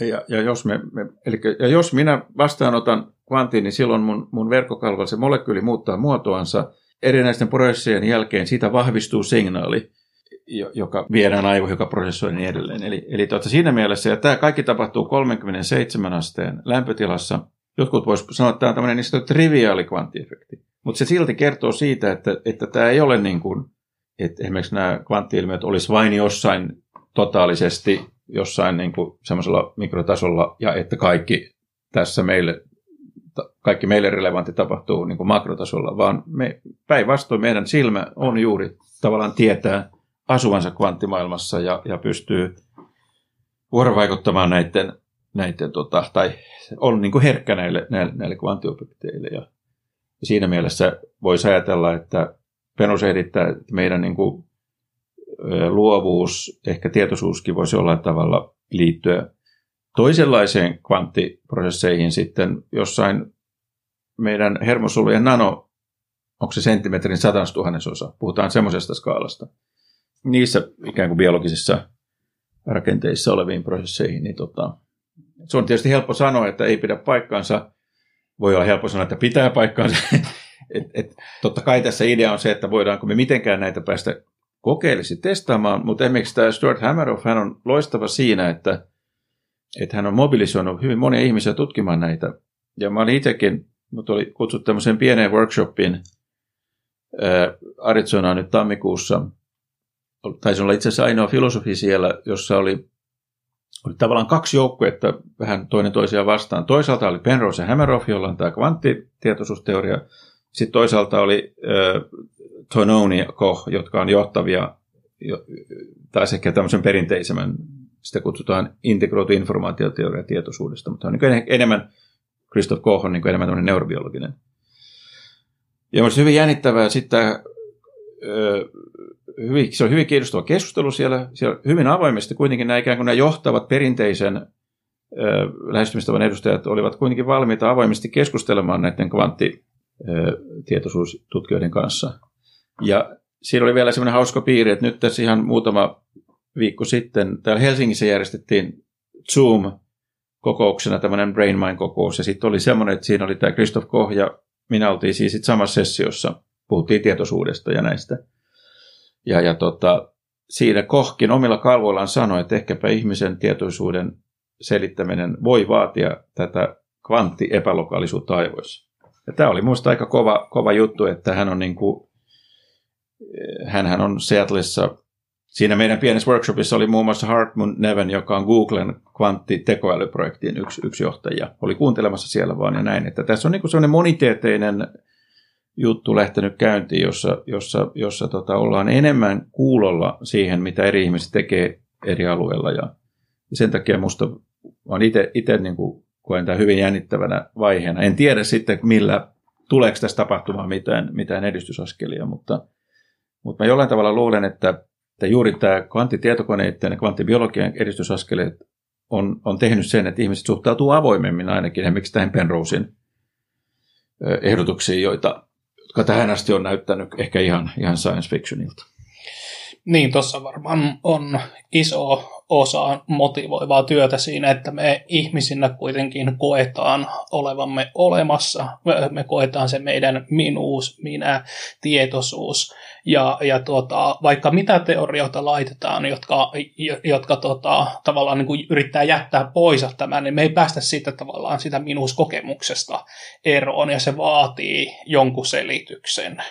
ja, ja, jos me, me, eli, ja jos minä vastaanotan kvantin, niin silloin mun, mun verkkokalvolla se molekyyli muuttaa muotoansa. Erinäisten prosessien jälkeen siitä vahvistuu signaali, joka viedään aivo, joka prosessoi niin edelleen. Eli, eli tuota, siinä mielessä, ja tämä kaikki tapahtuu 37 asteen lämpötilassa. Jotkut voisivat sanoa, että tämä on tämmöinen niin triviaali kvanttiefekti. Mutta se silti kertoo siitä, että, että tämä ei ole niin kuin, että esimerkiksi nämä kvanttiilmiöt olisi vain jossain totaalisesti jossain niin kuin semmoisella mikrotasolla ja että kaikki tässä meille, kaikki meille relevantti tapahtuu niin kuin makrotasolla, vaan me, päinvastoin meidän silmä on juuri tavallaan tietää asuvansa kvanttimaailmassa ja, ja pystyy vuorovaikuttamaan näiden, näiden tota, tai on niin kuin herkkä näille, näille, näille kvanttiobjekteille ja ja siinä mielessä voisi ajatella, että Penus ehdittää, että meidän niin kuin, luovuus, ehkä tietoisuuskin voisi olla tavalla liittyä toisenlaiseen kvanttiprosesseihin sitten jossain meidän hermosolujen nano, onko se senttimetrin satastuhannesosa, puhutaan semmoisesta skaalasta. Niissä ikään kuin biologisissa rakenteissa oleviin prosesseihin, niin tota, se on tietysti helppo sanoa, että ei pidä paikkaansa, voi olla helppo sanoa, että pitää paikkaansa. et, et, totta kai tässä idea on se, että voidaanko me mitenkään näitä päästä kokeellisesti testaamaan, mutta esimerkiksi tämä Stuart Hammeroff, hän on loistava siinä, että, että hän on mobilisoinut hyvin monia ihmisiä tutkimaan näitä. Ja mä olin itsekin, mut oli kutsuttu tämmöiseen pieneen workshopiin ää, Arizonaan nyt tammikuussa. Taisi olla itse asiassa ainoa filosofi siellä, jossa oli oli tavallaan kaksi joukkuetta vähän toinen toisiaan vastaan. Toisaalta oli Penrose ja Hammeroff, jolla on tämä kvanttitietoisuusteoria. Sitten toisaalta oli äh, Tononi ja Koch, jotka on johtavia, jo, taas ehkä tämmöisen perinteisemmän sitä kutsutaan integroitu informaatioteoria tietoisuudesta, mutta on niin enemmän, Christoph Koch on niin enemmän tämmöinen neurobiologinen. Ja olisi hyvin jännittävää sitten hyvin, se on hyvin kiinnostava keskustelu siellä, siellä hyvin avoimesti kuitenkin nämä ikään kuin nämä johtavat perinteisen lähestymistavan edustajat olivat kuitenkin valmiita avoimesti keskustelemaan näiden kvanttitietoisuustutkijoiden kanssa. Ja siinä oli vielä semmoinen hauska piiri, että nyt tässä ihan muutama viikko sitten täällä Helsingissä järjestettiin Zoom-kokouksena tämmöinen Brain Mind-kokous, ja sitten oli semmoinen, että siinä oli tämä Christoph Koch ja minä oltiin siis samassa sessiossa, puhuttiin tietoisuudesta ja näistä. Ja, ja tota, siinä Kohkin omilla kalvoillaan sanoi, että ehkäpä ihmisen tietoisuuden selittäminen voi vaatia tätä kvanttiepälokalisuutta aivoissa. Ja tämä oli minusta aika kova, kova juttu, että hän on niin kuin, hänhän on Seattleissa, siinä meidän pienessä workshopissa oli muun muassa Hartmut Neven, joka on Googlen kvanttitekoälyprojektin yksi, yksi johtaja. Oli kuuntelemassa siellä vaan ja näin, että tässä on niin kuin sellainen monitieteinen juttu lähtenyt käyntiin, jossa, jossa, jossa tota, ollaan enemmän kuulolla siihen, mitä eri ihmiset tekee eri alueilla. Ja, ja sen takia minusta olen itse niin koen tämän hyvin jännittävänä vaiheena. En tiedä sitten, millä tuleeko tässä tapahtumaan mitään, mitään edistysaskelia, mutta, mutta mä jollain tavalla luulen, että, että juuri tämä kvanttitietokoneiden ja kvanttibiologian edistysaskeleet on, on tehnyt sen, että ihmiset suhtautuu avoimemmin ainakin esimerkiksi tähän Penrosein ehdotuksiin, joita, jotka tähän asti on näyttänyt ehkä ihan, ihan science fictionilta. Niin, tuossa varmaan on iso osa motivoivaa työtä siinä, että me ihmisinä kuitenkin koetaan olevamme olemassa. Me koetaan se meidän minuus, minä, tietoisuus. Ja, ja tuota, vaikka mitä teorioita laitetaan, jotka, jotka tuota, tavallaan niin kuin yrittää jättää pois tämän, niin me ei päästä siitä tavallaan sitä minuuskokemuksesta eroon, ja se vaatii jonkun selityksen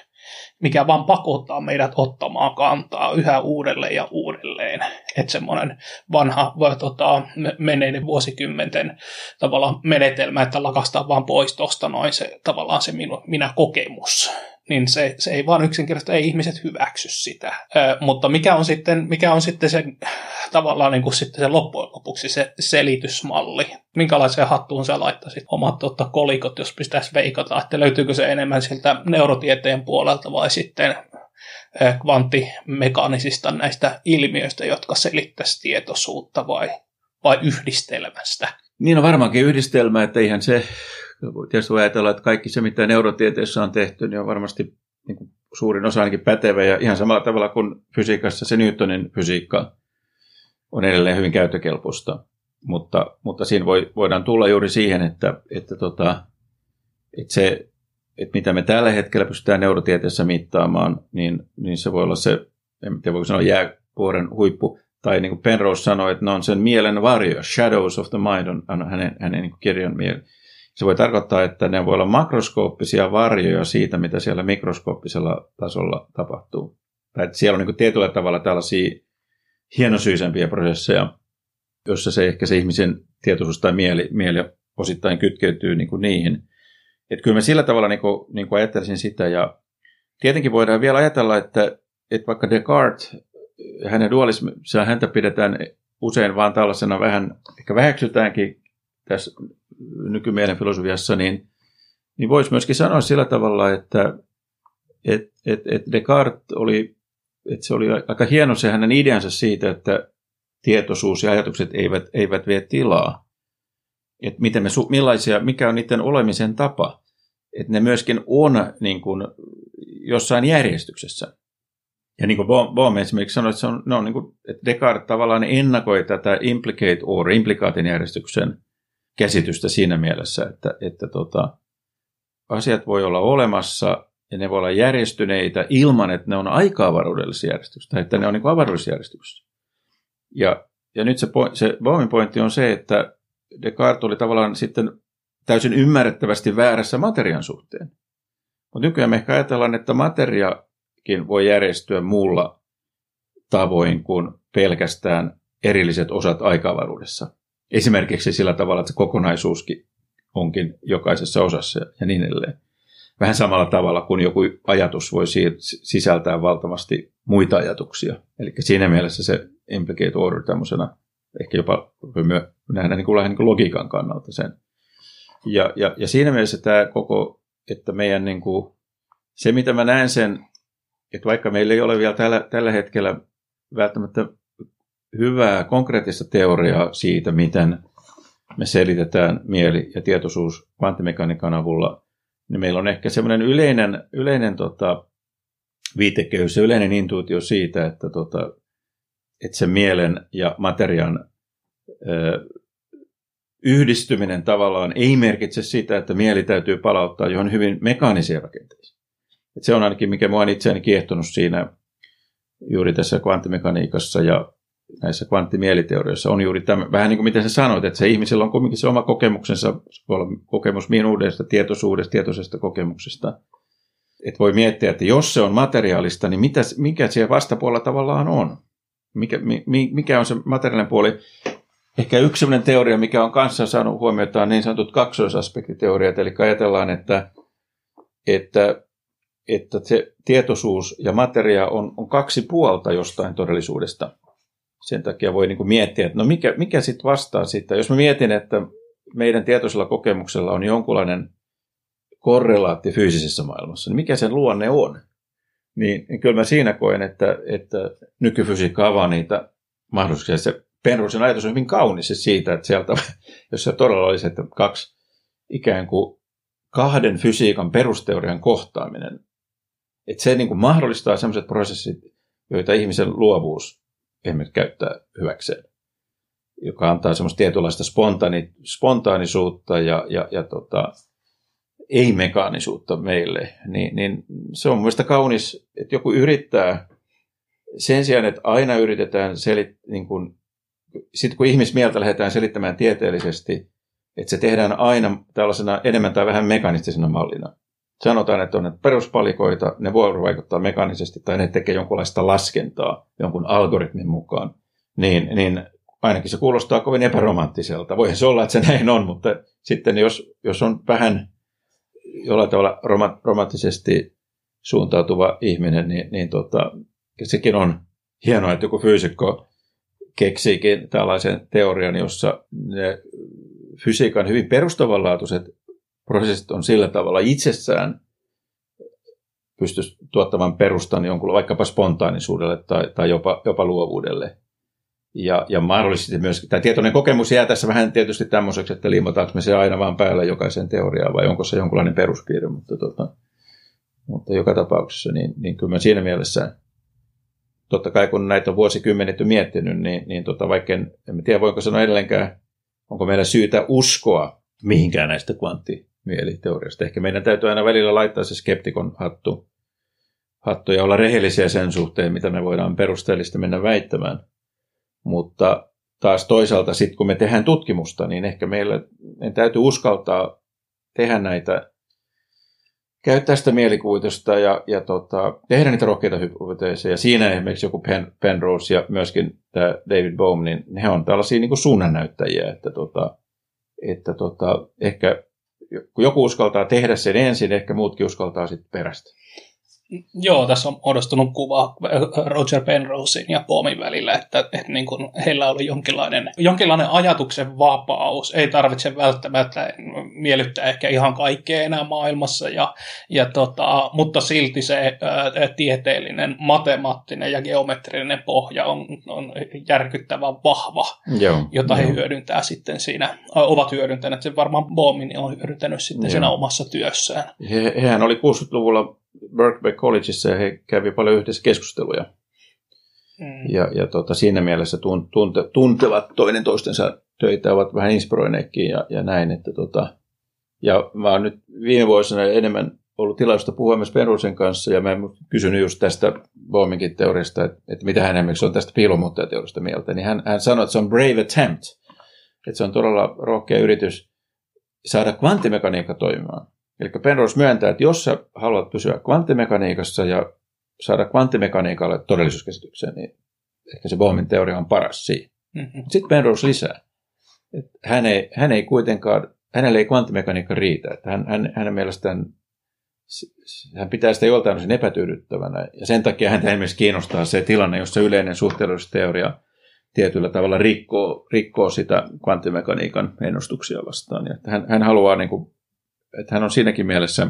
mikä vaan pakottaa meidät ottamaan kantaa yhä uudelleen ja uudelleen. Että semmoinen vanha tota, menneiden vuosikymmenten tavallaan menetelmä, että lakastaa vaan pois tuosta noin se, tavallaan se minu, minä kokemus niin se, se ei vaan yksinkertaisesti, ei ihmiset hyväksy sitä. Ö, mutta mikä on sitten, mikä on sitten se tavallaan niin kuin sitten se loppujen lopuksi se selitysmalli? Minkälaiseen hattuun sä laittaisit omat totta, kolikot, jos pitäisi veikata, että löytyykö se enemmän siltä neurotieteen puolelta vai sitten kvanttimekaanisista näistä ilmiöistä, jotka selittäisi tietoisuutta vai, vai yhdistelmästä? Niin on varmaankin yhdistelmä, että eihän se tietysti voi ajatella, että kaikki se, mitä neurotieteessä on tehty, niin on varmasti niin kuin suurin osa ainakin pätevä ja ihan samalla tavalla kuin fysiikassa se Newtonin fysiikka on edelleen hyvin käyttökelpoista. Mutta, mutta siinä voi, voidaan tulla juuri siihen, että, että, tota, että se, että mitä me tällä hetkellä pystytään neurotieteessä mittaamaan, niin, niin se voi olla se, en tiedä voiko sanoa jäävuoren huippu, tai niin kuin Penrose sanoi, että ne on sen mielen varjo, Shadows of the Mind on hänen, hänen niin kirjan mieli. Se voi tarkoittaa, että ne voi olla makroskooppisia varjoja siitä, mitä siellä mikroskooppisella tasolla tapahtuu. Tai että siellä on niin tietyllä tavalla tällaisia hienosyisempiä prosesseja, jossa se ehkä se ihmisen tietoisuus tai mieli, mieli osittain kytkeytyy niin kuin niihin. Että kyllä mä sillä tavalla niin kuin, niin kuin ajattelisin sitä. Ja tietenkin voidaan vielä ajatella, että, että vaikka Descartes, hänen dualismissa häntä pidetään usein vaan tällaisena vähän, ehkä väheksytäänkin tässä nykymielen filosofiassa, niin, niin voisi myöskin sanoa sillä tavalla, että et, et, et Descartes oli, että se oli aika hieno se hänen ideansa siitä, että tietoisuus ja ajatukset eivät, eivät vie tilaa. Että miten me, millaisia, mikä on niiden olemisen tapa. Että ne myöskin on niin kuin, jossain järjestyksessä. Ja niin kuin Bohm esimerkiksi sanoi, että, se on, ne on niin kuin, että Descartes tavallaan ennakoi tätä implicate or implikaatin järjestyksen käsitystä siinä mielessä, että, että tota, asiat voi olla olemassa ja ne voi olla järjestyneitä ilman, että ne on aika avaruudellisessa järjestyksessä, tai että ne on niin avaruudellisessa järjestyksessä. Ja, ja nyt se, se Bohmin pointti on se, että Descartes oli tavallaan sitten täysin ymmärrettävästi väärässä materian suhteen. Mutta nykyään me ehkä ajatellaan, että materiakin voi järjestyä muulla tavoin kuin pelkästään erilliset osat aikavaruudessa. Esimerkiksi sillä tavalla, että se kokonaisuuskin onkin jokaisessa osassa ja niin edelleen. Vähän samalla tavalla kuin joku ajatus voi sisältää valtavasti muita ajatuksia. Eli siinä mielessä se implicate order tämmöisenä Ehkä jopa nähdään niin kuin, niin kuin logiikan kannalta sen. Ja, ja, ja siinä mielessä tämä koko, että meidän niin kuin, se mitä mä näen sen, että vaikka meillä ei ole vielä tällä, tällä hetkellä välttämättä hyvää konkreettista teoriaa siitä, miten me selitetään mieli ja tietoisuus kvanttimekaniikan avulla, niin meillä on ehkä semmoinen yleinen, yleinen tota, viitekehys ja yleinen intuitio siitä, että, tota, että se mielen ja materian ö, yhdistyminen tavallaan ei merkitse sitä, että mieli täytyy palauttaa johon hyvin mekaanisia rakenteisiin. Et se on ainakin, mikä mua on itseäni kiehtonut siinä juuri tässä kvanttimekaniikassa ja näissä kvanttimieliteorioissa on juuri tämä, vähän niin kuin miten sä sanoit, että se ihmisellä on kuitenkin se oma kokemuksensa, kokemus minuudesta, tietoisuudesta, tietoisesta kokemuksesta. Että voi miettiä, että jos se on materiaalista, niin mitä, mikä siellä vastapuolella tavallaan on? Mikä, mi, mikä on se materiaalinen puoli? Ehkä yksi sellainen teoria, mikä on kanssa saanut huomiota, on niin sanotut kaksoisaspektiteoriat, eli ajatellaan, että, että, että se tietoisuus ja materia on, on kaksi puolta jostain todellisuudesta. Sen takia voi niin kuin miettiä, että no mikä, mikä sitten vastaa sitä. Jos mä mietin, että meidän tietoisella kokemuksella on jonkunlainen korrelaatti fyysisessä maailmassa, niin mikä sen luonne on? Niin, niin kyllä mä siinä koen, että, että nykyfysiikka avaa niitä mahdollisuuksia. Se Penrosen ajatus on hyvin kaunis siitä, että sieltä, jos se todella olisi, että kaksi ikään kuin kahden fysiikan perusteorian kohtaaminen, että se niin kuin mahdollistaa sellaiset prosessit, joita ihmisen luovuus esimerkiksi käyttää hyväkseen, joka antaa semmoista tietynlaista spontaani, spontaanisuutta ja, ja, ja tota, ei-mekaanisuutta meille, niin, niin se on mielestäni kaunis, että joku yrittää sen sijaan, että aina yritetään selittää, niin kun, sitten kun ihmismieltä lähdetään selittämään tieteellisesti, että se tehdään aina tällaisena enemmän tai vähän mekanistisena mallina. Sanotaan, että on ne peruspalikoita, ne voi vaikuttaa mekaanisesti tai ne tekee jonkunlaista laskentaa jonkun algoritmin mukaan. Niin, niin ainakin se kuulostaa kovin epäromanttiselta. Voihan se olla, että se näin on, mutta sitten jos, jos on vähän jollain tavalla romanttisesti suuntautuva ihminen, niin, niin tota, sekin on hienoa, että joku fyysikko keksiikin tällaisen teorian, jossa ne fysiikan hyvin perustavanlaatuiset prosessit on sillä tavalla itsessään pystyisi tuottamaan perustan jonkun vaikkapa spontaanisuudelle tai, tai jopa, jopa luovuudelle. Ja, ja mahdollisesti myös, tämä tietoinen kokemus jää tässä vähän tietysti tämmöiseksi, että liimataanko me se aina vaan päällä jokaisen teoriaan vai onko se jonkunlainen peruspiirre, mutta, tota, mutta joka tapauksessa, niin, niin kyllä mä siinä mielessä, totta kai kun näitä on vuosikymmenet miettinyt, niin, niin tota, vaikka en, en tiedä voinko sanoa edelleenkään, onko meillä syytä uskoa mihinkään näistä kvanttimieliteoriasta. Ehkä meidän täytyy aina välillä laittaa se skeptikon hattu, hattu ja olla rehellisiä sen suhteen, mitä me voidaan perusteellisesti mennä väittämään. Mutta taas toisaalta sitten kun me tehdään tutkimusta, niin ehkä meillä täytyy uskaltaa tehdä näitä, käyttää sitä mielikuvitusta ja, ja tota, tehdä niitä rohkeita hypoteeseja. Siinä esimerkiksi joku Pen, Penrose ja myöskin tämä David Bohm, niin he on tällaisia niin suunnannäyttäjiä, että, tota, että tota, ehkä kun joku uskaltaa tehdä sen ensin, ehkä muutkin uskaltaa sitten perästä. Joo, tässä on muodostunut kuva Roger Penrosein ja Bomin välillä, että, että niin kuin heillä oli jonkinlainen, jonkinlainen ajatuksen vapaus. Ei tarvitse välttämättä miellyttää ehkä ihan kaikkea enää maailmassa, ja, ja tota, mutta silti se ää, tieteellinen, matemaattinen ja geometrinen pohja on, on järkyttävän vahva, Joo, jota he hyödyntää sitten siinä, ovat hyödyntäneet. Se varmaan Bomin on hyödyntänyt sitten Joo. siinä omassa työssään. He, hehän oli 60-luvulla Berkeley Collegeissa ja he kävi paljon yhdessä keskusteluja. Mm. Ja, ja tota, siinä mielessä tun, tunte, tuntevat toinen toistensa töitä, ovat vähän inspiroineetkin ja, ja näin. Että tota, ja mä oon nyt viime vuosina enemmän ollut tilausta puhua myös Penrosen kanssa, ja mä oon kysynyt just tästä Bohminkin teoriasta, että, että mitä hän esimerkiksi on tästä piilomuuttajateoriasta mieltä, niin hän, hän sanoi, että se on brave attempt, että se on todella rohkea yritys saada kvanttimekaniikka toimimaan. Eli Penrose myöntää, että jos sä haluat pysyä kvanttimekaniikassa ja saada kvanttimekaniikalle todellisuuskäsitykseen, niin ehkä se Bohmin teoria on paras siinä. Mm-hmm. Sitten Penrose lisää, että hän ei, hän ei kuitenkaan, hänelle ei kvanttimekaniikka riitä. Että hän, hän, hänen mielestään hän pitää sitä joltain osin epätyydyttävänä. Ja sen takia häntä esimerkiksi kiinnostaa se tilanne, jossa yleinen suhteellisuusteoria tietyllä tavalla rikkoo, rikkoo sitä kvanttimekaniikan ennustuksia vastaan. Ja että hän, hän haluaa, niin kuin, että hän on siinäkin mielessä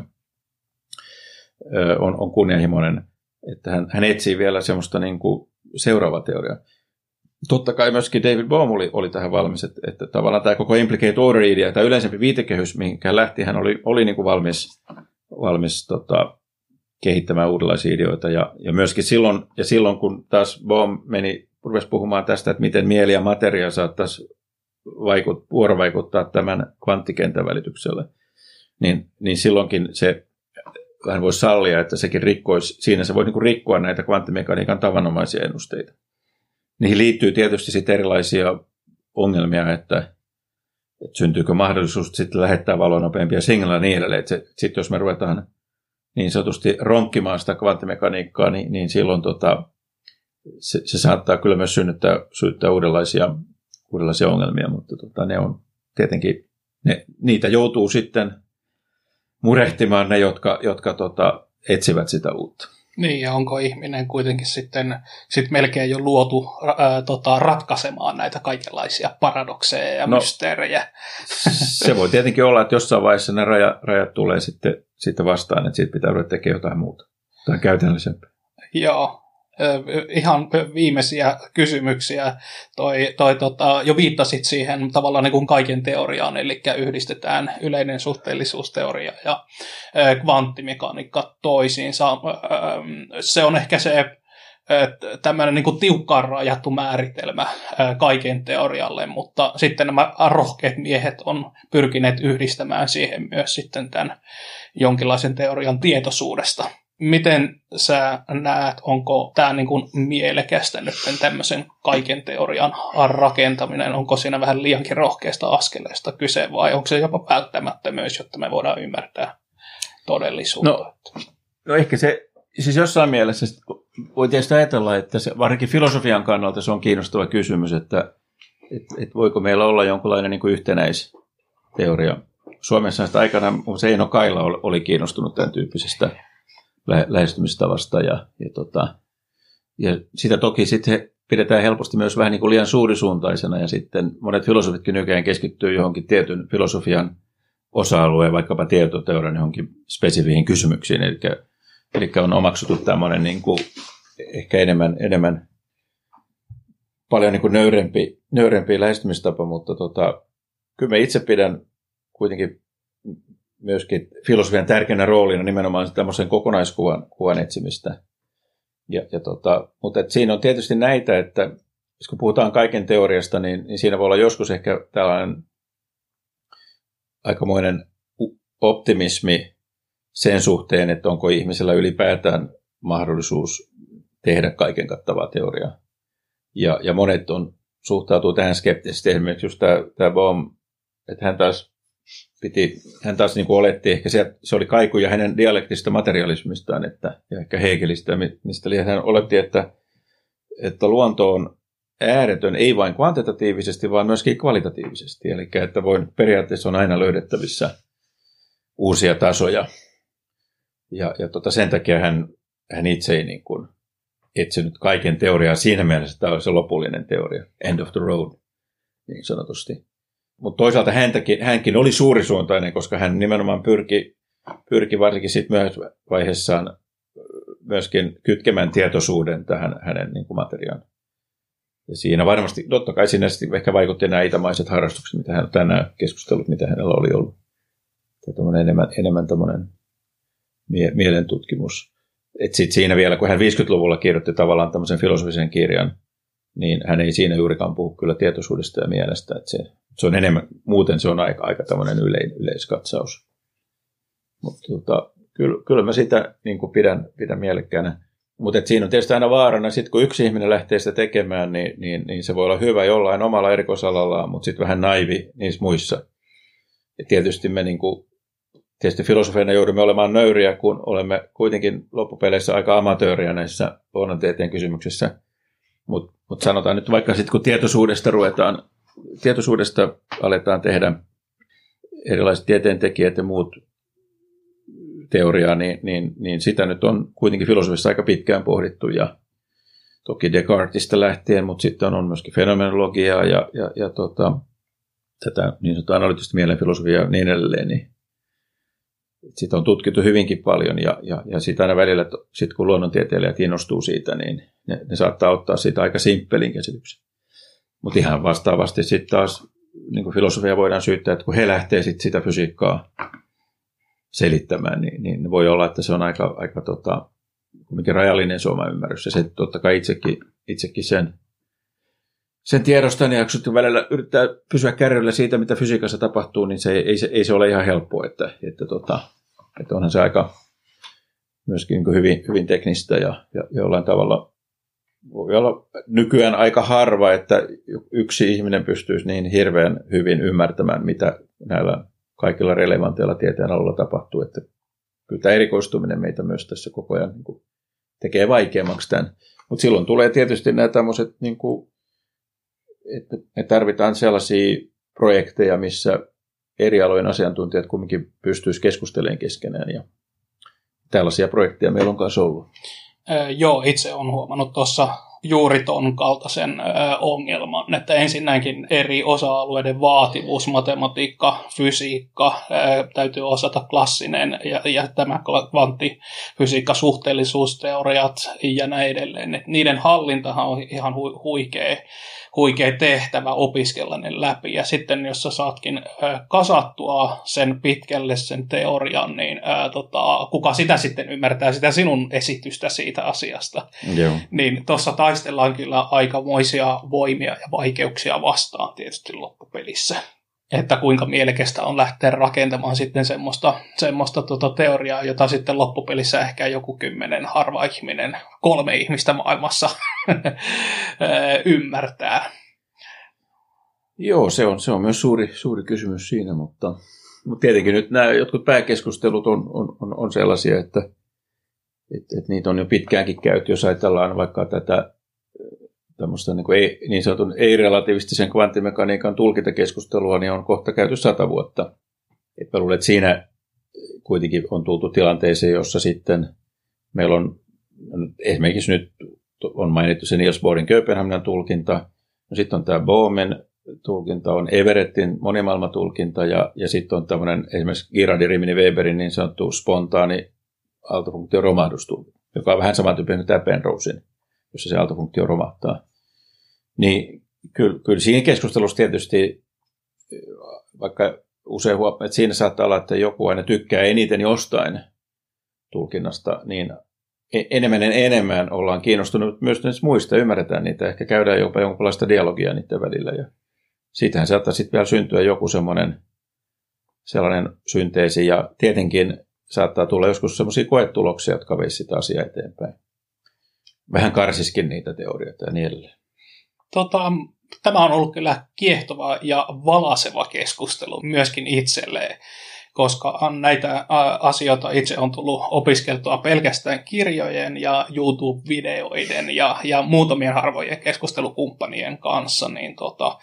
on, on kunnianhimoinen, että hän, hän etsii vielä semmoista niin kuin seuraavaa teoriaa. Totta kai myöskin David Bohm oli, oli tähän valmis, että, että tavallaan tämä koko implicate order idea, tämä yleisempi viitekehys, mihinkä lähti, hän oli, oli niin kuin valmis, valmis tota, kehittämään uudenlaisia ideoita. Ja, ja myöskin silloin, ja silloin, kun taas Bohm meni, rupesi puhumaan tästä, että miten mieli ja materia saattaisi vaikut, vuorovaikuttaa tämän kvanttikentän välityksellä, niin, niin silloinkin se hän voisi sallia, että sekin rikkoisi, siinä se voi niin rikkoa näitä kvanttimekaniikan tavanomaisia ennusteita. Niihin liittyy tietysti sitten erilaisia ongelmia, että, että syntyykö mahdollisuus sitten lähettää valonopeampia signaleja ja niin edelleen. Sitten jos me ruvetaan niin sanotusti ronkkimaan sitä kvanttimekaniikkaa, niin, niin silloin tota, se, se, saattaa kyllä myös synnyttää, synnyttää uudenlaisia, uudenlaisia ongelmia, mutta tota, ne on tietenkin, ne, niitä joutuu sitten murehtimaan ne, jotka, jotka tota, etsivät sitä uutta. Niin, ja onko ihminen kuitenkin sitten sit melkein jo luotu ää, tota, ratkaisemaan näitä kaikenlaisia paradokseja ja no, mysteerejä? Se voi tietenkin olla, että jossain vaiheessa ne rajat, rajat tulee sitten, sitten vastaan, että siitä pitää ruveta tekemään jotain muuta. Tai käytännöllisempää. Joo, ihan viimeisiä kysymyksiä. Toi, toi, tota, jo viittasit siihen tavallaan niin kuin kaiken teoriaan, eli yhdistetään yleinen suhteellisuusteoria ja kvanttimekaniikka toisiinsa. Se on ehkä se tämmöinen niin tiukkaan rajattu määritelmä kaiken teorialle, mutta sitten nämä rohkeat miehet on pyrkineet yhdistämään siihen myös sitten tämän jonkinlaisen teorian tietoisuudesta miten sä näet, onko tämä niinku mielekästä nyt tämmöisen kaiken teorian rakentaminen, onko siinä vähän liiankin rohkeasta askeleesta kyse vai onko se jopa välttämättömyys, jotta me voidaan ymmärtää todellisuutta? No, no ehkä se, siis jossain mielessä voi tietysti ajatella, että se, varsinkin filosofian kannalta se on kiinnostava kysymys, että et, et voiko meillä olla jonkinlainen niin yhtenäisteoria. Suomessa sitä aikana Seino Kaila oli kiinnostunut tämän tyyppisestä lä- lähestymistavasta ja, ja, tota, ja sitä toki sitten pidetään helposti myös vähän niin kuin liian suurisuuntaisena ja sitten monet filosofitkin nykyään keskittyy johonkin tietyn filosofian osa-alueen, vaikkapa tietoteorian johonkin spesifiihin kysymyksiin, eli, eli on omaksuttu tämmöinen niin kuin ehkä enemmän, enemmän paljon niin kuin nöyrempi, nöyrempi lähestymistapa, mutta tota, kyllä mä itse pidän kuitenkin myöskin filosofian tärkeänä roolina nimenomaan tämmöisen kokonaiskuvan kuvan etsimistä. Ja, ja tota, mutta et siinä on tietysti näitä, että kun puhutaan kaiken teoriasta, niin, niin siinä voi olla joskus ehkä tällainen aikamoinen optimismi sen suhteen, että onko ihmisellä ylipäätään mahdollisuus tehdä kaiken kattavaa teoriaa. Ja, ja monet on, suhtautuu tähän skeptisesti. Esimerkiksi just tämä, tämä Baum, että hän taas piti, hän taas niin kuin oletti, ehkä se, se oli kaikuja hänen dialektista materialismistaan, että, ja ehkä Hegelistä, mistä hän oletti, että, että luonto on ääretön, ei vain kvantitatiivisesti, vaan myöskin kvalitatiivisesti. Eli että voin, periaatteessa on aina löydettävissä uusia tasoja. Ja, ja tota, sen takia hän, hän itse ei niin kuin etsinyt kaiken teoriaa siinä mielessä, että tämä oli se lopullinen teoria, end of the road, niin sanotusti. Mutta toisaalta häntäkin, hänkin oli suurisuuntainen, koska hän nimenomaan pyrki, pyrki varsinkin sitten myös vaiheessaan myöskin kytkemään tietoisuuden tähän hänen niin materiaan. Ja siinä varmasti, totta kai siinä ehkä vaikutti nämä itämaiset harrastukset, mitä hän tänään keskustellut, mitä hänellä oli ollut. Tämä enemmän, enemmän tämmöinen mie- mielentutkimus. Et sit siinä vielä, kun hän 50-luvulla kirjoitti tavallaan tämmöisen filosofisen kirjan, niin hän ei siinä juurikaan puhu kyllä tietoisuudesta ja mielestä. Että se, se on enemmän, muuten se on aika, aika tämmöinen ylein, yleiskatsaus. Mutta tota, kyllä, kyllä mä sitä niin kuin pidän, pidän mielekkäänä. Mutta siinä on tietysti aina vaarana, sit kun yksi ihminen lähtee sitä tekemään, niin, niin, niin se voi olla hyvä jollain omalla erikoisalallaan, mutta sitten vähän naivi niissä muissa. Ja tietysti me niin kuin, tietysti filosofeina joudumme olemaan nöyriä, kun olemme kuitenkin loppupeleissä aika amatööriä näissä luonnontieteen kysymyksissä. Mutta mut sanotaan nyt vaikka sitten, kun tietoisuudesta ruvetaan, tietoisuudesta aletaan tehdä erilaiset tieteentekijät ja muut teoriaa, niin, niin, niin sitä nyt on kuitenkin filosofissa aika pitkään pohdittu ja, toki Descartesista lähtien, mutta sitten on myöskin fenomenologiaa ja, ja, ja tota, tätä niin sanottua analyyttistä mielenfilosofiaa ja niin edelleen, niin sitä on tutkittu hyvinkin paljon ja, ja, ja sitä aina välillä, sit kun luonnontieteilijät innostuu siitä, niin ne, ne saattaa ottaa siitä aika simppelin käsityksen. Mutta ihan vastaavasti sitten taas niin filosofia voidaan syyttää, että kun he lähtee sit sitä fysiikkaa selittämään, niin, niin voi olla, että se on aika, aika tota, rajallinen se oma ymmärrys. Ja se totta kai itsekin, itsekin sen, sen tiedostan ja kun välillä yrittää pysyä kärryllä siitä, mitä fysiikassa tapahtuu, niin se ei, se, ei se ole ihan helppoa, että, että, tota, että onhan se aika myöskin niin hyvin, hyvin teknistä ja, ja jollain tavalla voi olla nykyään aika harva, että yksi ihminen pystyisi niin hirveän hyvin ymmärtämään, mitä näillä kaikilla relevanteilla tieteen alueilla tapahtuu. Että kyllä tämä erikoistuminen meitä myös tässä koko ajan niin kuin tekee vaikeammaksi tämän. Mutta silloin tulee tietysti nämä tämmöiset, niin kuin, että me tarvitaan sellaisia projekteja, missä eri alojen asiantuntijat kumminkin pystyisivät keskustelemaan keskenään. Ja tällaisia projekteja meillä on kanssa ollut. Joo, itse olen huomannut tuossa juuri ton kaltaisen ongelman, että ensinnäkin eri osa-alueiden vaativuus, matematiikka, fysiikka, täytyy osata klassinen ja, ja tämä kvanttifysiikka, suhteellisuusteoriat ja näin edelleen. Et niiden hallintahan on ihan hu, huikea huikea tehtävä opiskella ne läpi. Ja sitten jos sä saatkin kasattua sen pitkälle sen teorian, niin ää, tota, kuka sitä sitten ymmärtää, sitä sinun esitystä siitä asiasta. Joo. Niin tuossa taistellaan kyllä aikamoisia voimia ja vaikeuksia vastaan tietysti loppupelissä että kuinka mielekästä on lähteä rakentamaan sitten semmoista, semmoista tuota teoriaa, jota sitten loppupelissä ehkä joku kymmenen harva ihminen, kolme ihmistä maailmassa ymmärtää. Joo, se on, se on myös suuri, suuri kysymys siinä, mutta, mutta tietenkin nyt nämä jotkut pääkeskustelut on, on, on, on sellaisia, että, että, että niitä on jo pitkäänkin käyty, jos ajatellaan vaikka tätä tämmöistä niin, ei, niin sanotun ei-relativistisen kvanttimekaniikan tulkintakeskustelua, niin on kohta käyty sata vuotta. Et mä luulen, että siinä kuitenkin on tultu tilanteeseen, jossa sitten meillä on esimerkiksi nyt on mainittu se Niels Bohrin Kööpenhaminan tulkinta, no sitten on tämä Bohmen tulkinta, on Everettin monimaailmatulkinta ja, ja sitten on tämmöinen esimerkiksi Girardi Rimini Weberin niin sanottu spontaani aaltofunktion romahdustulkinta, joka on vähän samantyyppinen kuin tämä Penrosein, jossa se aaltofunktio romahtaa. Niin kyllä, kyllä siinä keskustelussa tietysti, vaikka usein huomaa, että siinä saattaa olla, että joku aina tykkää eniten jostain tulkinnasta, niin e-, enemmän ja enemmän ollaan kiinnostunut myös näistä muista, ymmärretään niitä, ehkä käydään jopa jonkinlaista dialogia niiden välillä. Ja siitähän saattaa sitten vielä syntyä joku semmoinen sellainen synteesi, ja tietenkin saattaa tulla joskus semmoisia koetuloksia, jotka veisivät sitä asiaa eteenpäin. Vähän karsiskin niitä teorioita ja niin edelleen tota, tämä on ollut kyllä kiehtova ja valaseva keskustelu myöskin itselleen, koska näitä asioita itse on tullut opiskeltua pelkästään kirjojen ja YouTube-videoiden ja, ja muutamien harvojen keskustelukumppanien kanssa, niin tota,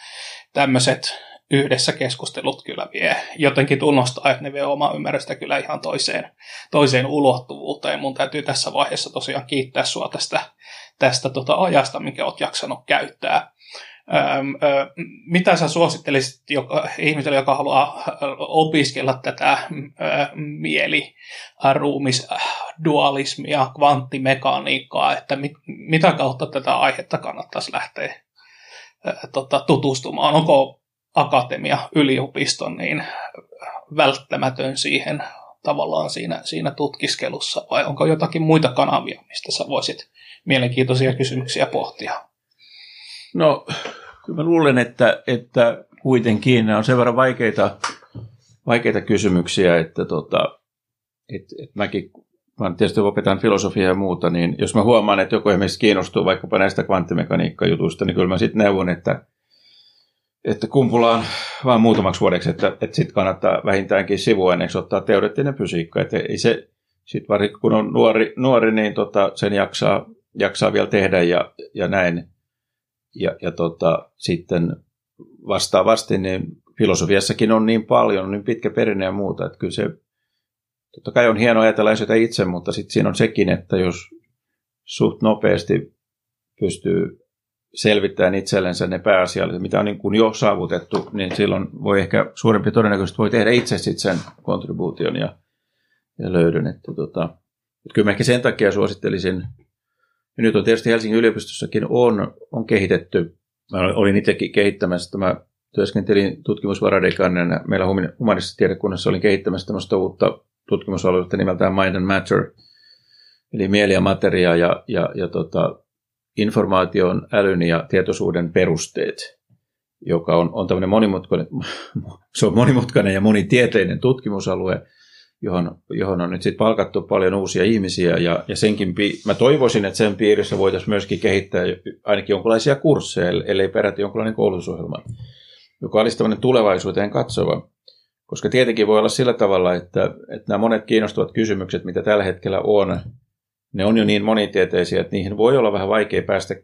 tämmöiset yhdessä keskustelut kyllä vie. Jotenkin tunnustaa, että ne vie omaa ymmärrystä kyllä ihan toiseen, toiseen ulottuvuuteen. Mun täytyy tässä vaiheessa tosiaan kiittää sua tästä, tästä tota ajasta, minkä oot jaksanut käyttää. Öm, ö, mitä sä suosittelisit joka, ihmiselle, joka haluaa opiskella tätä ö, mieli, ruumis, dualismia, kvanttimekaniikkaa, että mit, mitä kautta tätä aihetta kannattaisi lähteä ö, tota, tutustumaan? Onko akatemia, yliopiston, niin välttämätön siihen tavallaan siinä, siinä tutkiskelussa, vai onko jotakin muita kanavia, mistä sä voisit mielenkiintoisia kysymyksiä pohtia? No, kyllä mä luulen, että, että kuitenkin nämä on sen verran vaikeita, vaikeita kysymyksiä, että tota, et, et mäkin mä tietysti opetan filosofiaa ja muuta, niin jos mä huomaan, että joku esimerkiksi kiinnostuu vaikkapa näistä kvanttimekaniikkajutuista, niin kyllä mä sitten neuvon, että että kumpulaan vain muutamaksi vuodeksi, että, että sitten kannattaa vähintäänkin sivuaineeksi ottaa teoreettinen fysiikka. Että ei se, sit varsinkin kun on nuori, nuori niin tota, sen jaksaa, jaksaa vielä tehdä ja, ja näin. Ja, ja tota, sitten vastaavasti niin filosofiassakin on niin paljon, niin pitkä perinne ja muuta, että kyllä se totta kai on hienoa ajatella asioita itse, mutta sitten siinä on sekin, että jos suht nopeasti pystyy selvittämään itsellensä ne pääasialliset, mitä on niin kuin jo saavutettu, niin silloin voi ehkä suurempi todennäköisesti voi tehdä itse sitten sen kontribuution ja, ja löydön. Että tota, että kyllä mä ehkä sen takia suosittelisin, ja nyt on tietysti Helsingin yliopistossakin on, on kehitetty, mä olin itsekin kehittämässä, mä työskentelin tutkimusvaradekanina meillä humanistisessa tiedekunnassa, olin kehittämässä tämmöistä uutta tutkimusaluetta nimeltään Mind and Matter, eli mieli ja materia ja, ja, ja tota, informaation, älyn ja tietoisuuden perusteet, joka on, on tämmöinen monimutkainen, se on monimutkainen ja monitieteinen tutkimusalue, johon, johon on nyt sitten palkattu paljon uusia ihmisiä ja, ja senkin, mä toivoisin, että sen piirissä voitaisiin myöskin kehittää ainakin jonkinlaisia kursseja, ellei peräti jonkinlainen koulutusohjelma, joka olisi tämmöinen tulevaisuuteen katsova. Koska tietenkin voi olla sillä tavalla, että, että nämä monet kiinnostavat kysymykset, mitä tällä hetkellä on, ne on jo niin monitieteisiä, että niihin voi olla vähän vaikea päästä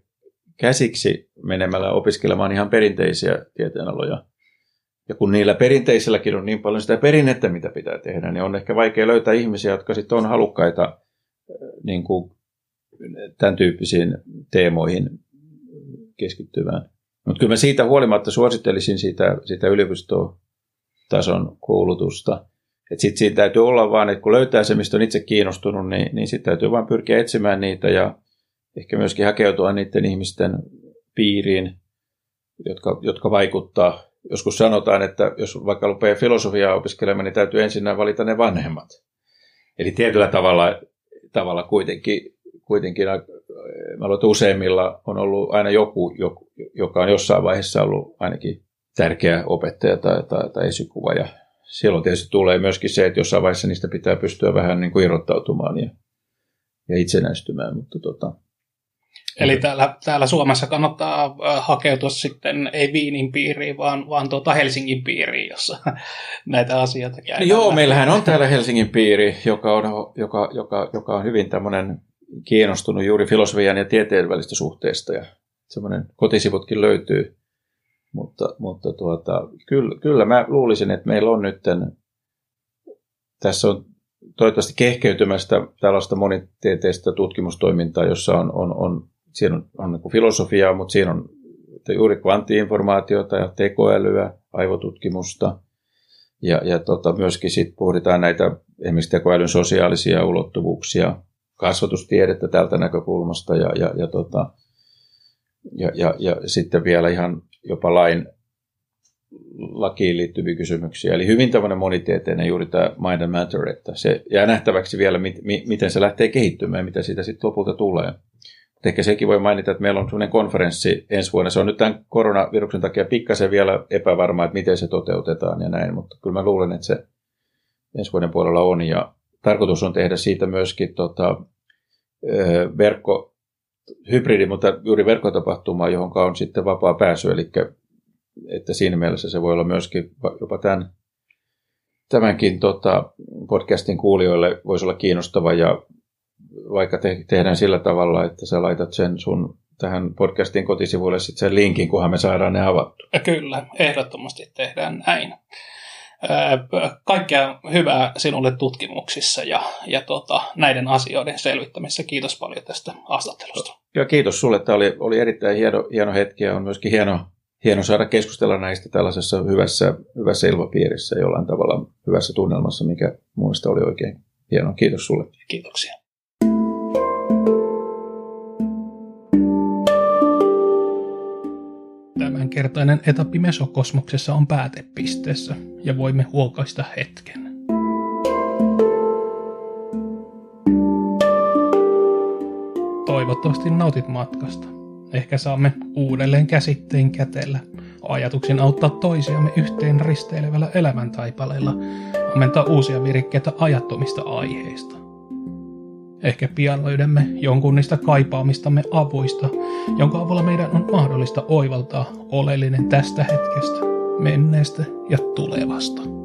käsiksi menemällä opiskelemaan ihan perinteisiä tieteenaloja. Ja kun niillä perinteisilläkin on niin paljon sitä perinnettä, mitä pitää tehdä, niin on ehkä vaikea löytää ihmisiä, jotka sitten on halukkaita äh, niin kuin tämän tyyppisiin teemoihin keskittyvään. Mutta kyllä mä siitä huolimatta suosittelisin sitä, sitä yliopistotason koulutusta. Sitten siitä täytyy olla vaan, että kun löytää se, mistä on itse kiinnostunut, niin, niin sitten täytyy vain pyrkiä etsimään niitä ja ehkä myöskin hakeutua niiden ihmisten piiriin, jotka, jotka vaikuttaa. Joskus sanotaan, että jos vaikka rupeaa filosofiaa opiskelemaan, niin täytyy ensin valita ne vanhemmat. Eli tietyllä tavalla, tavalla kuitenkin, kuitenkin mä luulen, useimmilla on ollut aina joku, joka on jossain vaiheessa ollut ainakin tärkeä opettaja tai, tai, tai esikuva ja silloin tietysti tulee myöskin se, että jossain vaiheessa niistä pitää pystyä vähän niin kuin irrottautumaan ja, ja itsenäistymään. Mutta tota, Eli täällä, täällä Suomessa kannattaa äh, hakeutua sitten ei Viinin piiriin, vaan, vaan tuota Helsingin piiriin, jossa näitä asioita käydään. No joo, meillähän on täällä Helsingin piiri, joka on, joka, joka, joka on hyvin tämmöinen kiinnostunut juuri filosofian ja tieteen välistä suhteesta. Ja semmoinen kotisivutkin löytyy mutta, mutta tuota, kyllä, kyllä mä luulisin, että meillä on nyt tässä on toivottavasti kehkeytymästä tällaista monitieteistä tutkimustoimintaa, jossa on, on, on, siinä on, on niin filosofiaa, mutta siinä on juuri kvanttiinformaatiota ja tekoälyä, aivotutkimusta. Ja, ja tota, myöskin sit pohditaan näitä esimerkiksi tekoälyn sosiaalisia ulottuvuuksia, kasvatustiedettä tältä näkökulmasta ja, ja, ja, tota, ja, ja, ja sitten vielä ihan jopa lain lakiin liittyviä kysymyksiä. Eli hyvin tämmöinen monitieteinen juuri tämä Mind and Matter, että se jää nähtäväksi vielä, mit, mi, miten se lähtee kehittymään ja mitä siitä sitten lopulta tulee. Mutta ehkä sekin voi mainita, että meillä on sellainen konferenssi ensi vuonna. Se on nyt tämän koronaviruksen takia pikkasen vielä epävarmaa, että miten se toteutetaan ja näin, mutta kyllä mä luulen, että se ensi vuoden puolella on. Ja tarkoitus on tehdä siitä myöskin tota, verkko, hybridi, mutta juuri verkkotapahtuma, johon on sitten vapaa pääsy, eli että siinä mielessä se voi olla myöskin jopa tämän, tämänkin tota, podcastin kuulijoille voisi olla kiinnostava. Ja vaikka te, tehdään sillä tavalla, että sä laitat sen sun tähän podcastin kotisivuille sitten sen linkin, kunhan me saadaan ne avattu. Kyllä, ehdottomasti tehdään näin kaikkea hyvää sinulle tutkimuksissa ja, ja tota, näiden asioiden selvittämisessä. Kiitos paljon tästä haastattelusta. Joo, kiitos sulle. Tämä oli, oli erittäin hieno, hieno hetki ja on myöskin hieno, hieno saada keskustella näistä tällaisessa hyvässä, hyvässä ilmapiirissä jollain tavalla hyvässä tunnelmassa, mikä mun oli oikein hieno. Kiitos sulle. Kiitoksia. Tämänkertainen etappi mesokosmoksessa on päätepisteessä ja voimme huokaista hetken. Toivottavasti nautit matkasta. Ehkä saamme uudelleen käsitteen kätellä, ajatuksin auttaa toisiamme yhteen risteilevällä elämäntaipaleella, ammentaa uusia virikkeitä ajattomista aiheista. Ehkä pian löydämme jonkun niistä kaipaamistamme avuista, jonka avulla meidän on mahdollista oivaltaa oleellinen tästä hetkestä, menneestä ja tulevasta.